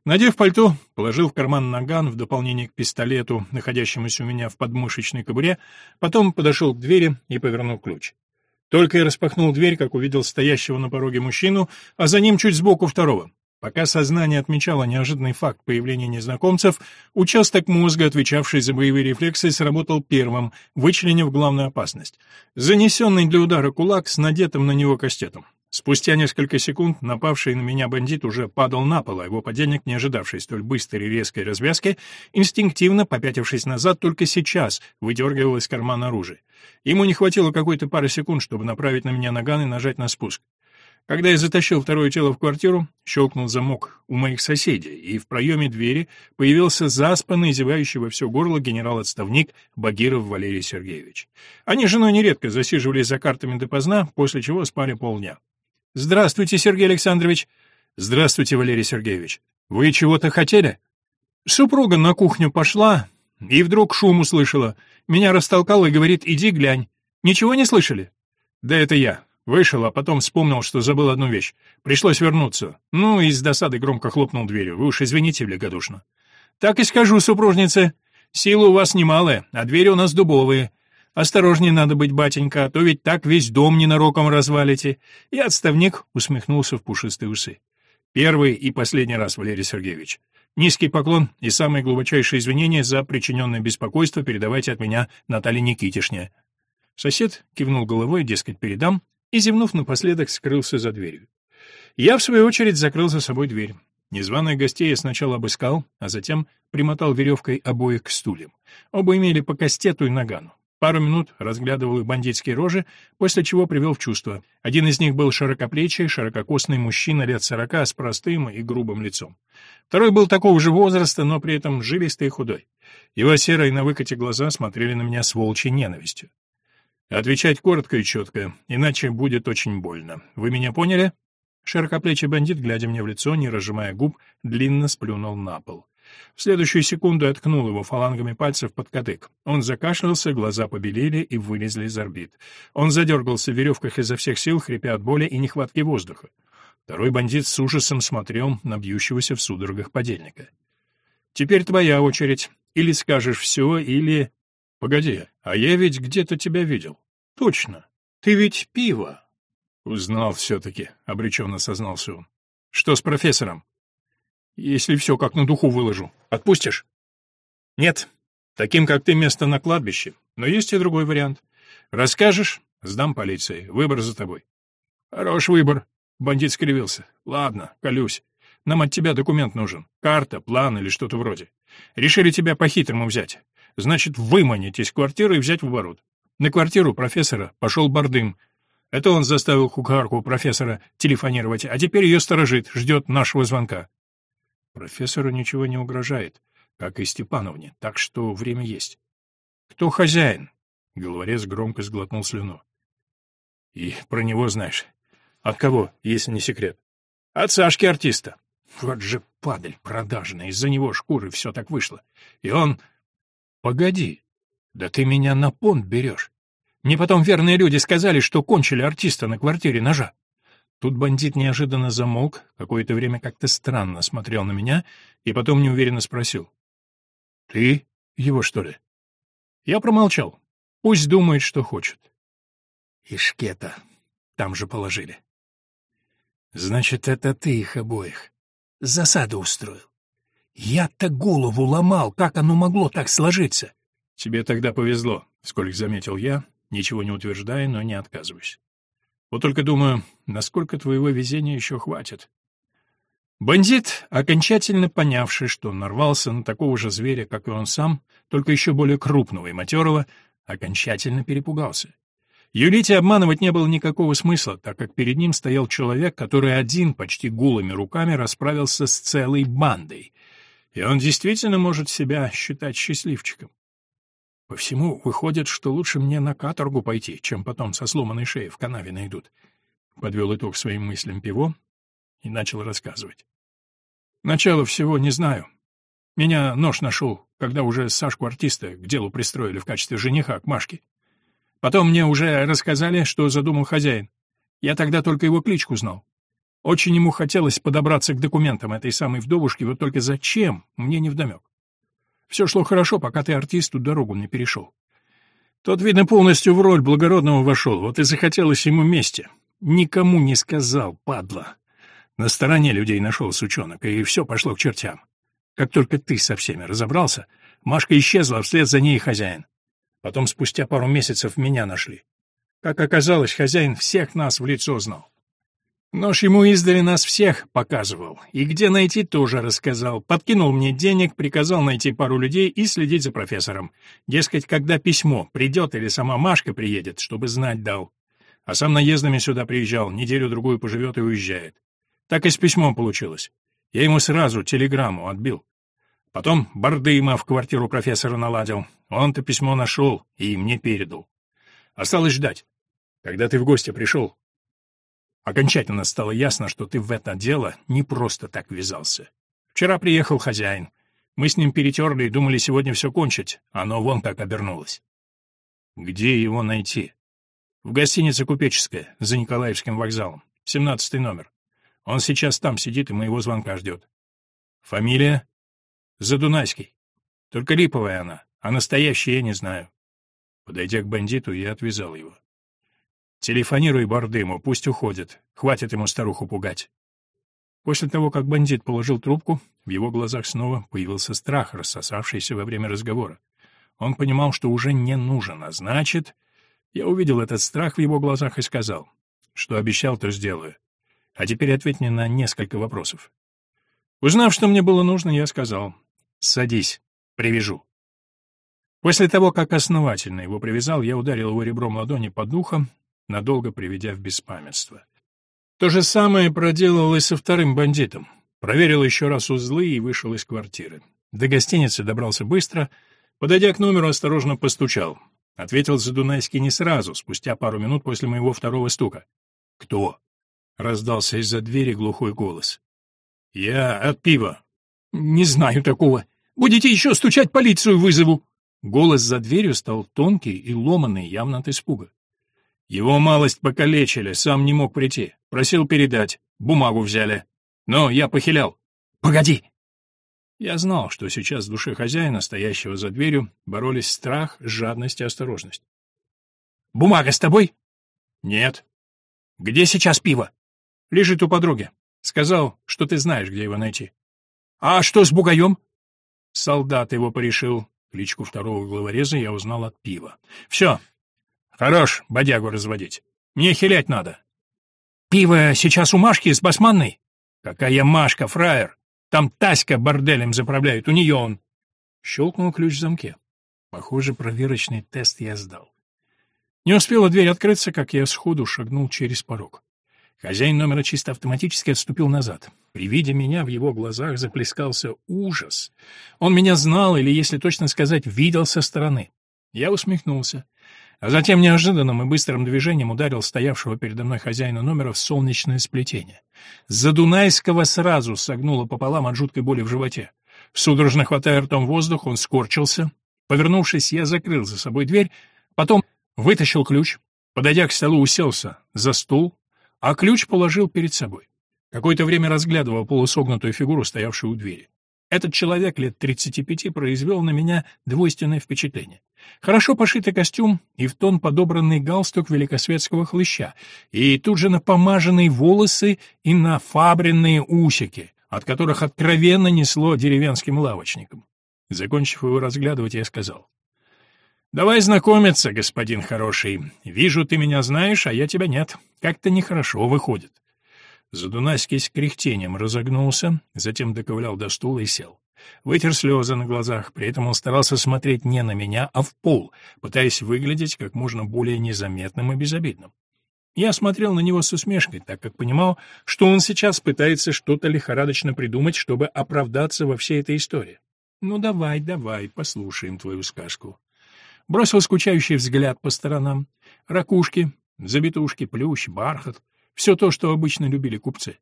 Надев пальто, положил в карман наган в дополнение к пистолету, находящемуся у меня в подмышечной кобуре, потом подошел к двери и повернул ключ. Только я распахнул дверь, как увидел стоящего на пороге мужчину, а за ним чуть сбоку второго. Пока сознание отмечало неожиданный факт появления незнакомцев, участок мозга, отвечавший за боевые рефлексы, сработал первым, вычленив главную опасность. Занесенный для удара кулак с надетым на него кастетом. Спустя несколько секунд напавший на меня бандит уже падал на пол, а его подельник, не ожидавший столь быстрой и резкой развязки, инстинктивно, попятившись назад, только сейчас выдергивал из кармана оружие. Ему не хватило какой-то пары секунд, чтобы направить на меня наган и нажать на спуск. Когда я затащил второе тело в квартиру, щелкнул замок у моих соседей, и в проеме двери появился заспанный, зевающий во все горло генерал-отставник Багиров Валерий Сергеевич. Они с женой нередко засиживались за картами допоздна, после чего спали полдня. «Здравствуйте, Сергей Александрович!» «Здравствуйте, Валерий Сергеевич! Вы чего-то хотели?» Супруга на кухню пошла, и вдруг шум услышала. Меня растолкала и говорит, иди глянь. Ничего не слышали? Да это я. Вышел, а потом вспомнил, что забыл одну вещь. Пришлось вернуться. Ну и с досады громко хлопнул дверью. Вы уж извините великодушно. Так и скажу, супружнице. Силы у вас немалые, а двери у нас дубовые. Осторожнее надо быть, батенька, а то ведь так весь дом ненароком развалите. И отставник усмехнулся в пушистые усы. Первый и последний раз, Валерий Сергеевич. Низкий поклон и самые глубочайшие извинения за причиненное беспокойство передавайте от меня Наталье Никитишне. Сосед кивнул головой, дескать, передам, и, зевнув напоследок, скрылся за дверью. Я, в свою очередь, закрыл за собой дверь. Незваных гостей я сначала обыскал, а затем примотал веревкой обоих к стульям. Оба имели по кастету и нагану. Пару минут разглядывал их бандитские рожи, после чего привел в чувство. Один из них был широкоплечий, ширококосный мужчина лет сорока с простым и грубым лицом. Второй был такого же возраста, но при этом жилистый и худой. Его серые на выкате глаза смотрели на меня с волчьей ненавистью. Отвечать коротко и четко, иначе будет очень больно. Вы меня поняли? Широкоплечий бандит, глядя мне в лицо, не разжимая губ, длинно сплюнул на пол. В следующую секунду я ткнул его фалангами пальцев под кадык. Он закашлялся, глаза побелели и вылезли из орбит. Он задергался в веревках изо всех сил, хрипя от боли и нехватки воздуха. Второй бандит с ужасом смотрел на бьющегося в судорогах подельника. «Теперь твоя очередь. Или скажешь все, или...» «Погоди, а я ведь где-то тебя видел». «Точно. Ты ведь пиво». «Узнал все-таки», — обреченно сознался он. «Что с профессором?» «Если все как на духу выложу. Отпустишь?» «Нет. Таким, как ты, место на кладбище. Но есть и другой вариант. Расскажешь — сдам полиции. Выбор за тобой». «Хорош выбор», — бандит скривился. «Ладно, колюсь. Нам от тебя документ нужен. Карта, план или что-то вроде. Решили тебя по-хитрому взять. Значит, выманить из квартиры и взять в оборот. На квартиру профессора пошел Бардым. Это он заставил кухарку профессора телефонировать, а теперь ее сторожит, ждет нашего звонка. Профессору ничего не угрожает, как и Степановне, так что время есть. Кто хозяин? Головорез громко сглотнул слюну. И про него знаешь. От кого, если не секрет? От Сашки артиста. Вот же падаль продажная, из-за него шкуры все так вышло. И он Погоди, да ты меня на понт берешь. Мне потом верные люди сказали, что кончили артиста на квартире ножа. Тут бандит неожиданно замолк, какое-то время как-то странно смотрел на меня и потом неуверенно спросил. «Ты его, что ли?» Я промолчал. Пусть думает, что хочет. И шкета там же положили. «Значит, это ты их обоих. Засаду устроил. Я-то голову ломал, как оно могло так сложиться. Тебе тогда повезло, вскользь заметил я, ничего не утверждая, но не отказываюсь. Вот только думаю, насколько твоего везения еще хватит. Бандит, окончательно понявший, что нарвался на такого же зверя, как и он сам, только еще более крупного и матерого, окончательно перепугался. Юлить и обманывать не было никакого смысла, так как перед ним стоял человек, который один, почти голыми руками, расправился с целой бандой. И он действительно может себя считать счастливчиком. По всему выходит, что лучше мне на каторгу пойти, чем потом со сломанной шеей в канаве найдут. Подвел итог своим мыслям пиво и начал рассказывать. Начало всего не знаю. Меня нож нашел, когда уже Сашку-артиста к делу пристроили в качестве жениха к Машке. Потом мне уже рассказали, что задумал хозяин. Я тогда только его кличку знал. Очень ему хотелось подобраться к документам этой самой вдовушки, вот только зачем, мне невдомек. Все шло хорошо, пока ты артисту дорогу не перешел. Тот, видно, полностью в роль благородного вошел, вот и захотелось ему мести. Никому не сказал, падла. На стороне людей нашел сучонок, и все пошло к чертям. Как только ты со всеми разобрался, Машка исчезла, а вслед за ней хозяин. Потом спустя пару месяцев меня нашли. Как оказалось, хозяин всех нас в лицо знал. Нож ему издали нас всех показывал, и где найти тоже рассказал. Подкинул мне денег, приказал найти пару людей и следить за профессором. Дескать, когда письмо придет или сама Машка приедет, чтобы знать дал. А сам наездами сюда приезжал, неделю-другую поживет и уезжает. Так и с письмом получилось. Я ему сразу телеграмму отбил. Потом Бардыма в квартиру профессора наладил. Он-то письмо нашел и мне передал. Осталось ждать. Когда ты в гости пришел, окончательно стало ясно, что ты в это дело не просто так ввязался. Вчера приехал хозяин. Мы с ним перетерли и думали сегодня все кончить. Оно вон как обернулось. Где его найти? В гостинице «Купеческая» за Николаевским вокзалом. Семнадцатый номер. Он сейчас там сидит и моего звонка ждет. Фамилия? Задунайский. Только липовая она, а настоящая я не знаю. Подойдя к бандиту, я отвязал его. Телефонируй Бардыму, пусть уходит. Хватит ему старуху пугать. После того, как бандит положил трубку, в его глазах снова появился страх, рассосавшийся во время разговора. Он понимал, что уже не нужен, а значит... Я увидел этот страх в его глазах и сказал, что обещал, то сделаю. А теперь ответь мне на несколько вопросов. Узнав, что мне было нужно, я сказал, «Садись, привяжу». После того, как основательно его привязал, я ударил его ребром ладони под духом, надолго приведя в беспамятство. То же самое проделал и со вторым бандитом. Проверил еще раз узлы и вышел из квартиры. До гостиницы добрался быстро, подойдя к номеру, осторожно постучал. Ответил Задунайский не сразу, спустя пару минут после моего второго стука. «Кто?» — раздался из-за двери глухой голос. «Я от пива». «Не знаю такого. Будете еще стучать, полицию вызову». Голос за дверью стал тонкий и ломанный, явно от испуга. Его малость покалечили, сам не мог прийти. Просил передать. Бумагу взяли. Но я похилял. «Погоди!» Я знал, что сейчас в душе хозяина, стоящего за дверью, боролись страх, жадность и осторожность. «Бумага с тобой?» «Нет». «Где сейчас пиво?» Лежит у подруги. Сказал, что ты знаешь, где его найти. А что с бугаем? Солдат его порешил. Кличку второго главореза я узнал от пива. Все. Хорош бодягу разводить. Мне хилять надо. Пиво сейчас у Машки с басманной? Какая Машка, фраер? Там Таська борделем заправляет, у нее он. Щелкнул ключ в замке. Похоже, проверочный тест я сдал. Не успела дверь открыться, как я сходу шагнул через порог. Хозяин номера чисто автоматически отступил назад. При виде меня в его глазах заплескался ужас. Он меня знал, или, если точно сказать, видел со стороны. Я усмехнулся. А затем неожиданным и быстрым движением ударил стоявшего передо мной хозяина номера в солнечное сплетение. Задунайского сразу согнуло пополам от жуткой боли в животе. Судорожно хватая ртом воздух, он скорчился. Повернувшись, я закрыл за собой дверь, потом вытащил ключ, подойдя к столу, уселся за стул, а ключ положил перед собой. Какое-то время разглядывал полусогнутую фигуру, стоявшую у двери. Этот человек лет 35 произвел на меня двойственное впечатление. Хорошо пошитый костюм и в тон подобранный галстук великосветского хлыща, и тут же напомаженные волосы и нафабренные усики, от которых откровенно несло деревенским лавочникам. Закончив его разглядывать, я сказал. «Давай знакомиться, господин хороший. Вижу, ты меня знаешь, а я тебя нет. Как-то нехорошо выходит». Задунайский с кряхтением разогнулся, затем доковылял до стула и сел. Вытер слезы на глазах, при этом он старался смотреть не на меня, а в пол, пытаясь выглядеть как можно более незаметным и безобидным. Я смотрел на него с усмешкой, так как понимал, что он сейчас пытается что-то лихорадочно придумать, чтобы оправдаться во всей этой истории. «Ну давай, давай, послушаем твою сказку». Бросил скучающий взгляд по сторонам. Ракушки, забитушки, плющ, бархат — все то, что обычно любили купцы.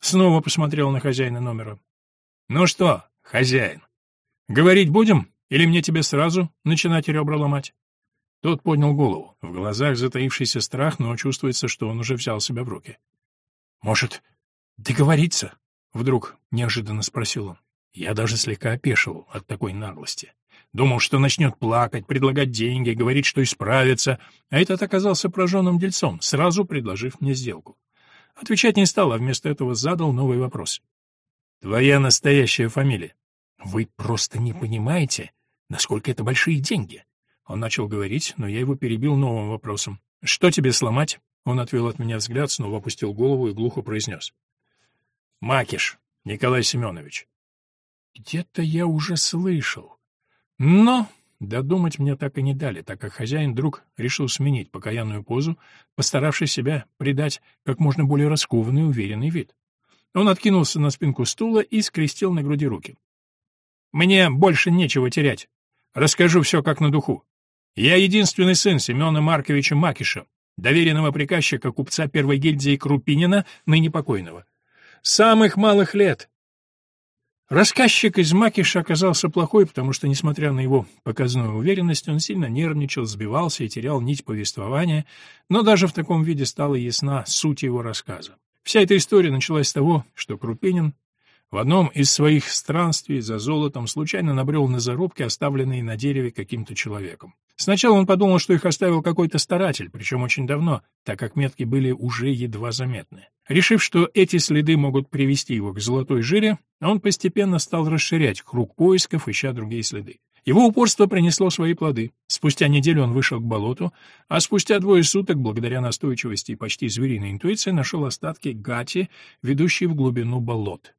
Снова посмотрел на хозяина номера. «Ну что, хозяин, говорить будем или мне тебе сразу начинать ребра ломать?» Тот поднял голову. В глазах затаившийся страх, но чувствуется, что он уже взял себя в руки. «Может, договориться?» — вдруг неожиданно спросил он. Я даже слегка опешил от такой наглости. Думал, что начнет плакать, предлагать деньги, говорить, что исправится, а этот оказался прожженным дельцом, сразу предложив мне сделку. Отвечать не стал, а вместо этого задал новый вопрос. «Твоя настоящая фамилия?» «Вы просто не понимаете, насколько это большие деньги. Он начал говорить, но я его перебил новым вопросом. «Что тебе сломать?» Он отвел от меня взгляд, снова опустил голову и глухо произнес. «Макиш, Николай Семенович». Где-то я уже слышал. Но додумать мне так и не дали, так как хозяин вдруг решил сменить покаянную позу, постаравшись себя придать как можно более раскованный и уверенный вид. Он откинулся на спинку стула и скрестил на груди руки. «Мне больше нечего терять. Расскажу все как на духу. Я единственный сын Семена Марковича Макиша, доверенного приказчика купца первой гильдии Крупинина, ныне покойного. Самых малых лет. Рассказчик из Макиша оказался плохой, потому что, несмотря на его показную уверенность, он сильно нервничал, сбивался и терял нить повествования, но даже в таком виде стала ясна суть его рассказа. Вся эта история началась с того, что Крупинин в одном из своих странствий за золотом случайно набрел на зарубки, оставленные на дереве каким-то человеком. Сначала он подумал, что их оставил какой-то старатель, причем очень давно, так как метки были уже едва заметны. Решив, что эти следы могут привести его к золотой жире, он постепенно стал расширять круг поисков, ища другие следы. Его упорство принесло свои плоды. Спустя неделю он вышел к болоту, а спустя двое суток, благодаря настойчивости и почти звериной интуиции, нашел остатки гати, ведущие в глубину болот.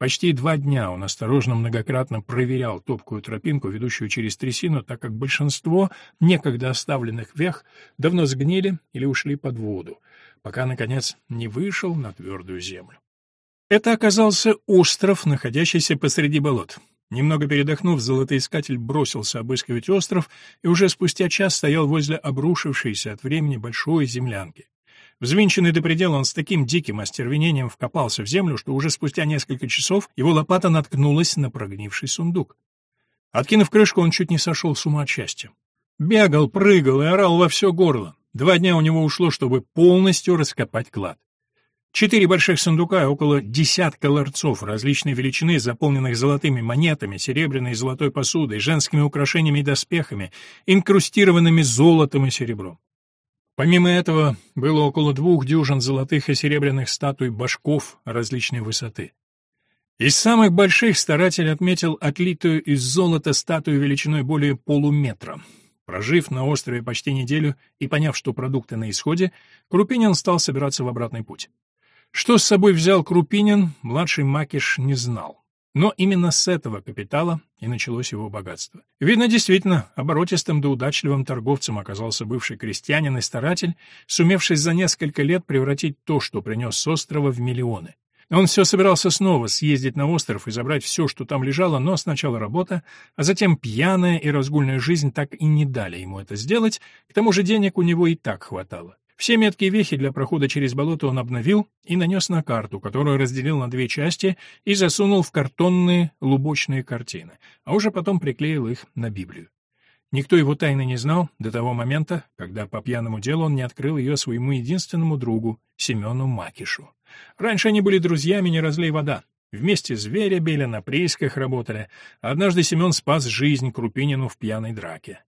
Почти два дня он осторожно многократно проверял топкую тропинку, ведущую через трясину, так как большинство некогда оставленных вех давно сгнили или ушли под воду, пока, наконец, не вышел на твердую землю. Это оказался остров, находящийся посреди болот. Немного передохнув, золотоискатель бросился обыскивать остров и уже спустя час стоял возле обрушившейся от времени большой землянки. Взвинченный до предела, он с таким диким остервенением вкопался в землю, что уже спустя несколько часов его лопата наткнулась на прогнивший сундук. Откинув крышку, он чуть не сошел с ума от счастья. Бегал, прыгал и орал во все горло. Два дня у него ушло, чтобы полностью раскопать клад. Четыре больших сундука и около десятка ларцов различной величины, заполненных золотыми монетами, серебряной и золотой посудой, женскими украшениями и доспехами, инкрустированными золотом и серебром. Помимо этого, было около двух дюжин золотых и серебряных статуй башков различной высоты. Из самых больших старатель отметил отлитую из золота статую величиной более полуметра. Прожив на острове почти неделю и поняв, что продукты на исходе, Крупинин стал собираться в обратный путь. Что с собой взял Крупинин, младший Макиш не знал. Но именно с этого капитала и началось его богатство. Видно, действительно, оборотистым да удачливым торговцем оказался бывший крестьянин и старатель, сумевший за несколько лет превратить то, что принес с острова, в миллионы. Он все собирался снова съездить на остров и забрать все, что там лежало, но сначала работа, а затем пьяная и разгульная жизнь так и не дали ему это сделать, к тому же денег у него и так хватало. Все меткие вехи для прохода через болото он обновил и нанес на карту, которую разделил на две части и засунул в картонные лубочные картины, а уже потом приклеил их на Библию. Никто его тайны не знал до того момента, когда по пьяному делу он не открыл ее своему единственному другу, Семену Макишу. Раньше они были друзьями «Не разлей вода». Вместе зверя били, на приисках работали. Однажды Семен спас жизнь Крупинину в пьяной драке.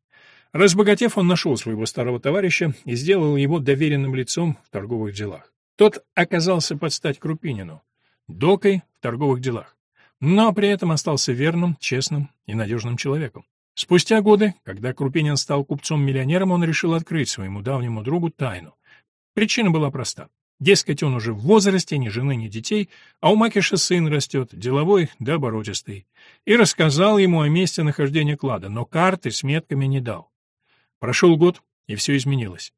Разбогатев, он нашел своего старого товарища и сделал его доверенным лицом в торговых делах. Тот оказался под стать Крупинину, докой в торговых делах, но при этом остался верным, честным и надежным человеком. Спустя годы, когда Крупинин стал купцом-миллионером, он решил открыть своему давнему другу тайну. Причина была проста. Дескать, он уже в возрасте, ни жены, ни детей, а у Макиша сын растет, деловой да оборотистый. И рассказал ему о месте нахождения клада, но карты с метками не дал. Прошел год, и все изменилось.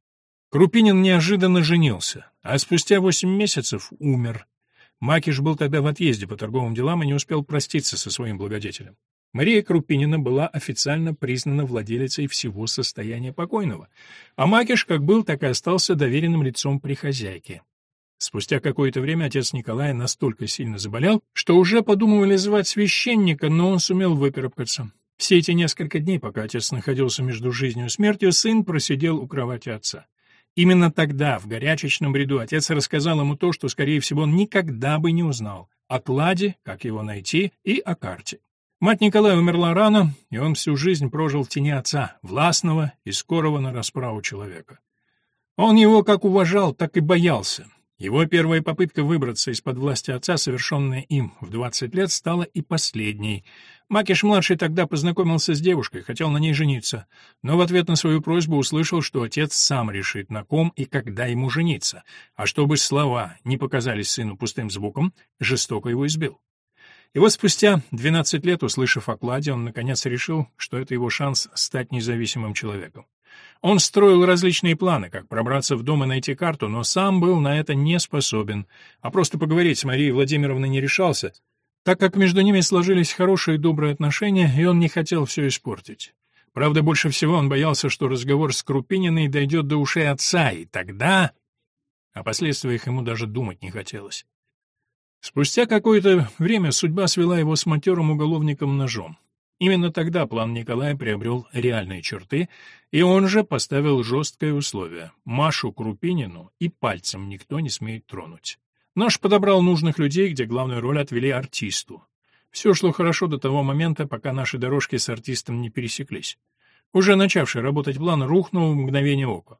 Крупинин неожиданно женился, а спустя восемь месяцев умер. Макиш был тогда в отъезде по торговым делам и не успел проститься со своим благодетелем. Мария Крупинина была официально признана владелицей всего состояния покойного, а Макиш как был, так и остался доверенным лицом при хозяйке. Спустя какое-то время отец Николая настолько сильно заболел, что уже подумывали звать священника, но он сумел выпарабкаться. Все эти несколько дней, пока отец находился между жизнью и смертью, сын просидел у кровати отца. Именно тогда, в горячечном ряду, отец рассказал ему то, что, скорее всего, он никогда бы не узнал — о кладе, как его найти, и о карте. Мать Николая умерла рано, и он всю жизнь прожил в тени отца, властного и скорого на расправу человека. Он его как уважал, так и боялся. Его первая попытка выбраться из-под власти отца, совершенная им в 20 лет, стала и последней. Макиш-младший тогда познакомился с девушкой, хотел на ней жениться, но в ответ на свою просьбу услышал, что отец сам решит, на ком и когда ему жениться, а чтобы слова не показались сыну пустым звуком, жестоко его избил. И вот спустя 12 лет, услышав о кладе, он наконец решил, что это его шанс стать независимым человеком. Он строил различные планы, как пробраться в дом и найти карту, но сам был на это не способен, а просто поговорить с Марией Владимировной не решался, так как между ними сложились хорошие и добрые отношения, и он не хотел все испортить. Правда, больше всего он боялся, что разговор с Крупининой дойдет до ушей отца, и тогда... О последствиях ему даже думать не хотелось. Спустя какое-то время судьба свела его с матерым уголовником-ножом. Именно тогда план Николая приобрел реальные черты, и он же поставил жесткое условие — Машу Крупинину и пальцем никто не смеет тронуть. Нож подобрал нужных людей, где главную роль отвели артисту. Все шло хорошо до того момента, пока наши дорожки с артистом не пересеклись. Уже начавший работать план рухнул в мгновение ока.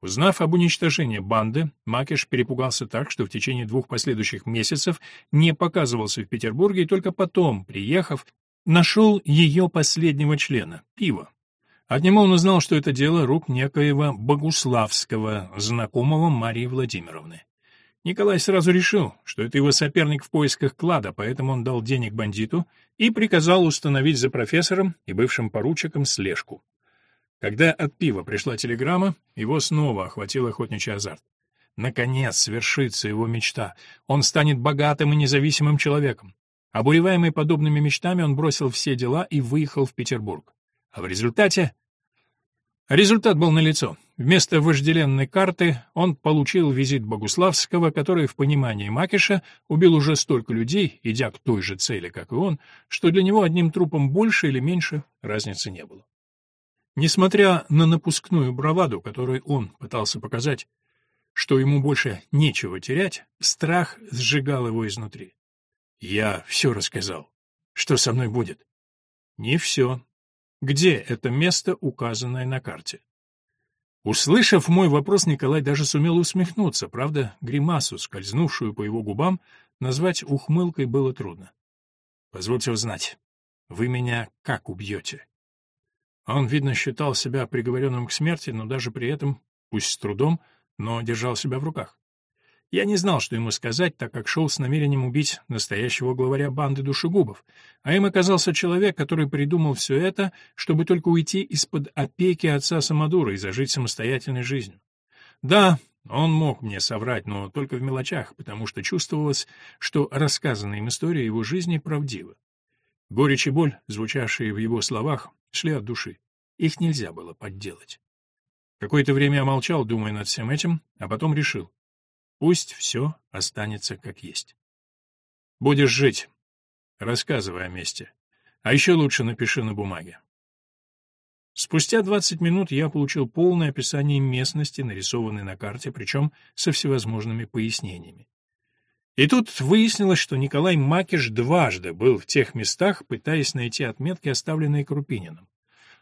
Узнав об уничтожении банды, Макиш перепугался так, что в течение двух последующих месяцев не показывался в Петербурге и только потом, приехав, нашел ее последнего члена — пиво. От него он узнал, что это дело рук некоего Богуславского, знакомого Марии Владимировны. Николай сразу решил, что это его соперник в поисках клада, поэтому он дал денег бандиту и приказал установить за профессором и бывшим поручиком слежку. Когда от пива пришла телеграмма, его снова охватил охотничий азарт. Наконец свершится его мечта. Он станет богатым и независимым человеком. Обуреваемый подобными мечтами, он бросил все дела и выехал в Петербург. А в результате... Результат был налицо. Вместо вожделенной карты он получил визит Богуславского, который, в понимании Макиша, убил уже столько людей, идя к той же цели, как и он, что для него одним трупом больше или меньше разницы не было. Несмотря на напускную браваду, которой он пытался показать, что ему больше нечего терять, страх сжигал его изнутри. «Я все рассказал. Что со мной будет?» «Не все. Где это место, указанное на карте?» Услышав мой вопрос, Николай даже сумел усмехнуться, правда, гримасу, скользнувшую по его губам, назвать ухмылкой было трудно. «Позвольте узнать, вы меня как убьете?» Он, видно, считал себя приговоренным к смерти, но даже при этом, пусть с трудом, но держал себя в руках. Я не знал, что ему сказать, так как шел с намерением убить настоящего главаря банды душегубов, а им оказался человек, который придумал все это, чтобы только уйти из-под опеки отца Самодура и зажить самостоятельной жизнью. Да, он мог мне соврать, но только в мелочах, потому что чувствовалось, что рассказанная им история его жизни правдива. Горечь и боль, звучавшие в его словах, шли от души. Их нельзя было подделать. Какое-то время я молчал, думая над всем этим, а потом решил. Пусть все останется как есть. Будешь жить. Рассказывай о месте. А еще лучше напиши на бумаге. Спустя 20 минут я получил полное описание местности, нарисованной на карте, причем со всевозможными пояснениями. И тут выяснилось, что Николай Макиш дважды был в тех местах, пытаясь найти отметки, оставленные Крупининым.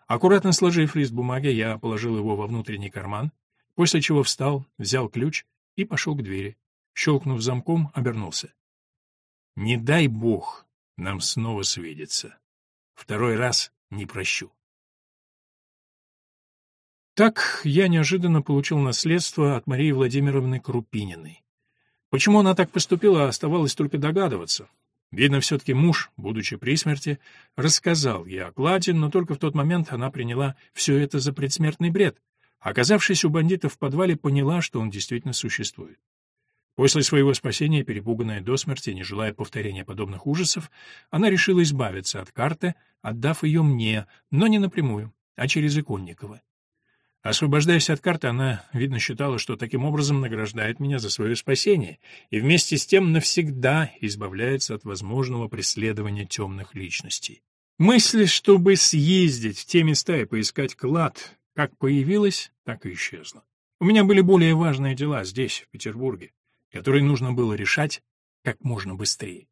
Аккуратно сложив лист бумаги, я положил его во внутренний карман, после чего встал, взял ключ и пошел к двери. Щелкнув замком, обернулся. «Не дай бог нам снова свидеться. Второй раз не прощу». Так я неожиданно получил наследство от Марии Владимировны Крупининой. Почему она так поступила, оставалось только догадываться. Видно, все-таки муж, будучи при смерти, рассказал ей о кладе, но только в тот момент она приняла все это за предсмертный бред. Оказавшись у бандитов в подвале, поняла, что он действительно существует. После своего спасения, перепуганная до смерти, не желая повторения подобных ужасов, она решила избавиться от карты, отдав ее мне, но не напрямую, а через Иконникова. Освобождаясь от карты, она, видно, считала, что таким образом награждает меня за свое спасение и вместе с тем навсегда избавляется от возможного преследования темных личностей. Мысль, чтобы съездить в те места и поискать клад, как появилась, так и исчезла. У меня были более важные дела здесь, в Петербурге, которые нужно было решать как можно быстрее.